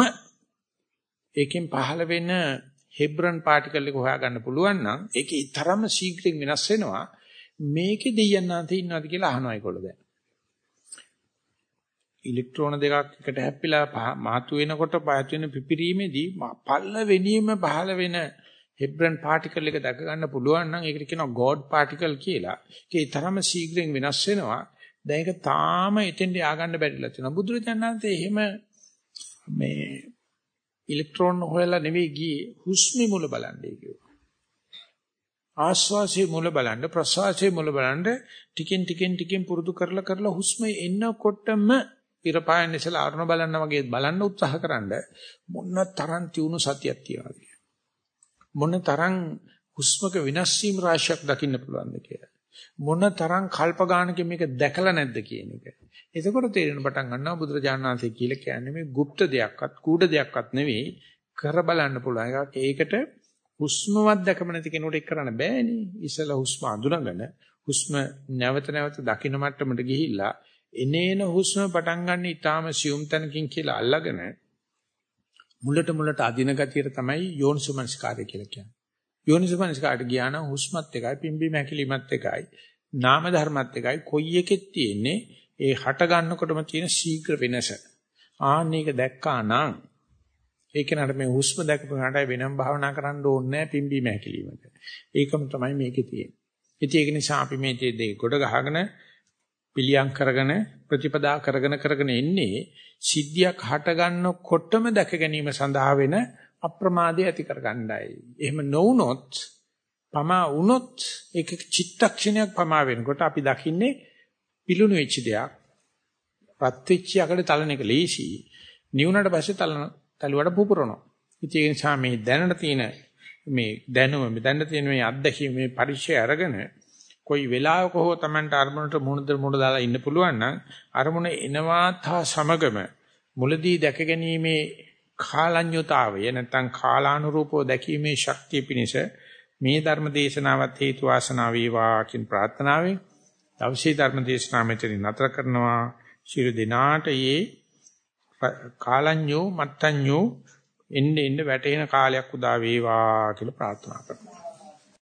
A: ඒකෙන් පහළ වෙන හෙබ්‍රන් පාටිකල් එක හොයාගන්න පුළුවන් නම් ඒකේ තරම ශීඝ්‍රයෙන් වෙනස් වෙනවා මේකේ දෙයයන්ාන්ත ඉන්නවද කියලා අහනවා ඒගොල්ලෝ දැන් ඉලෙක්ට්‍රෝන දෙකක් එකට හැප්පිලා මාතු වෙනකොට පහත් වෙන පිපිරීමේදී පල්ලවෙනීම පහළ වෙන හෙබ්‍රන් පාටිකල් එක දැක ගන්න පුළුවන් නම් ඒකට කියනවා ගෝඩ් පාටිකල් කියලා. ඒකේ තරම ශීඝ්‍රයෙන් වෙනස් වෙනවා. දැන් ඒක තාම එතෙන්ට ය아가න්න බැරිලා තියෙනවා. බුදුරජාණන්සේ එහෙම මේ ඉලෙක්ට්‍රෝන හොයලා නෙවෙයි ගියේ හුස්මි මුල බලන්නේ කිව්වා. ආශ්වාසයේ මුල බලන්න ප්‍රශ්වාසයේ මුල බලන්න ටිකෙන් ටිකෙන් ටිකෙන් පුරුදු කරලා කරලා හුස්ම එන්නකොටම ඉරපායන් ඉස්සලා අරුණ බලන්න වගේ බලන්න උත්සාහකරනද මොන තරම් තියුණු සතියක් තියනවද මොන තරම් හුස්මක විනාශ වීම රාශියක් දකින්න පුළුවන්ද කියලා මොන තරම් කල්ප ගානකින් මේක දැකලා නැද්ද කියන එක. එතකොට තේරෙන පටන් ගන්නවා බුදුරජාණන් වහන්සේ කියලා කියන්නේ මේ গুপ্ত දෙයක්වත් කූඩ දෙයක්වත් නෙවෙයි කර බලන්න පුළුවන් එකක්. ඒකට හුස්මවත් දැකම නැති කෙනෙකුට ඒක කරන්න බෑනේ. ඉස්සලා හුස්ම අඳුනගෙන හුස්ම නැවත නැවත දකින්න මට්ටමට ගිහිල්ලා එනේන හුස්ම පටන් ගන්න ඊටාම සියුම් තැනකින් කියලා අල්ලගෙන මුලට මුලට අදින ගතියට තමයි යෝනිසුමනස්කාරය කියලා කියන්නේ. යෝනිසුමනස්කාරට ගියා නම් හුස්මත් එකයි පිම්බි මැකිලිමත් එකයි නාම ධර්මත් එකයි කොයි එකෙත් තියෙන්නේ ඒ හට ගන්නකොටම තියෙන ශීඝ්‍ර වෙනස. ආන්න එක දැක්කා නම් ඒක නට මේ හුස්ම දැකපුවාට වෙනම භාවනා කරන්න ඕනේ නැහැ පිම්බි මැකිලිමට. ඒකම තමයි මේකේ තියෙන්නේ. ඉතින් ඒක නිසා අපි මේ දේ ගොඩ ගහගෙන පිළියම් කරගෙන ප්‍රතිපදා කරගෙන කරගෙන එන්නේ සිද්ධියක් හට ගන්නකොටම දැක ගැනීම සඳහා වෙන අප්‍රමාදය ඇති කරගන්නයි. එහෙම නොවුනොත් පමා වුනොත් ඒක චිත්තක්ෂණයක් පමා වෙනකොට අපි දකින්නේ පිලුණු වෙච්ච දෙයක්. රත් වෙච්ච යකඩ තලන එක ලේසි. නිවුනට පස්සේ තලන තලුවට පුපුරනවා. ඉතින් ඒ නිසා මේ දැනට තියෙන මේ දැනුම මේ දැනට තියෙන මේ අත්දැකීම මේ පරිචය අරගෙන කොයි වෙලාවක හෝ Tamanට අරමුණට මුහුණද මුහුණ දාලා ඉන්න පුළුවන් නම් අරමුණ එනවාත් හා සමගම මුලදී දැක ගැනීමේ කාලඤ්‍යතාවය නැත්නම් කාලානුරූපව දැකීමේ ශක්තිය පිණිස මේ ධර්ම දේශනාවත් හේතු වාසනා වේවා කියන ප්‍රාර්ථනාවෙන් දවසේ ධර්ම දේශනාව මෙතනින් නතර කරනවා. ශිරු දිනාට යේ කාලඤ්‍යෝ මත්තඤ්‍යෝ එන්න එන්න වැටෙන කාලයක් උදා වේවා කියලා ප්‍රාර්ථනා කරනවා.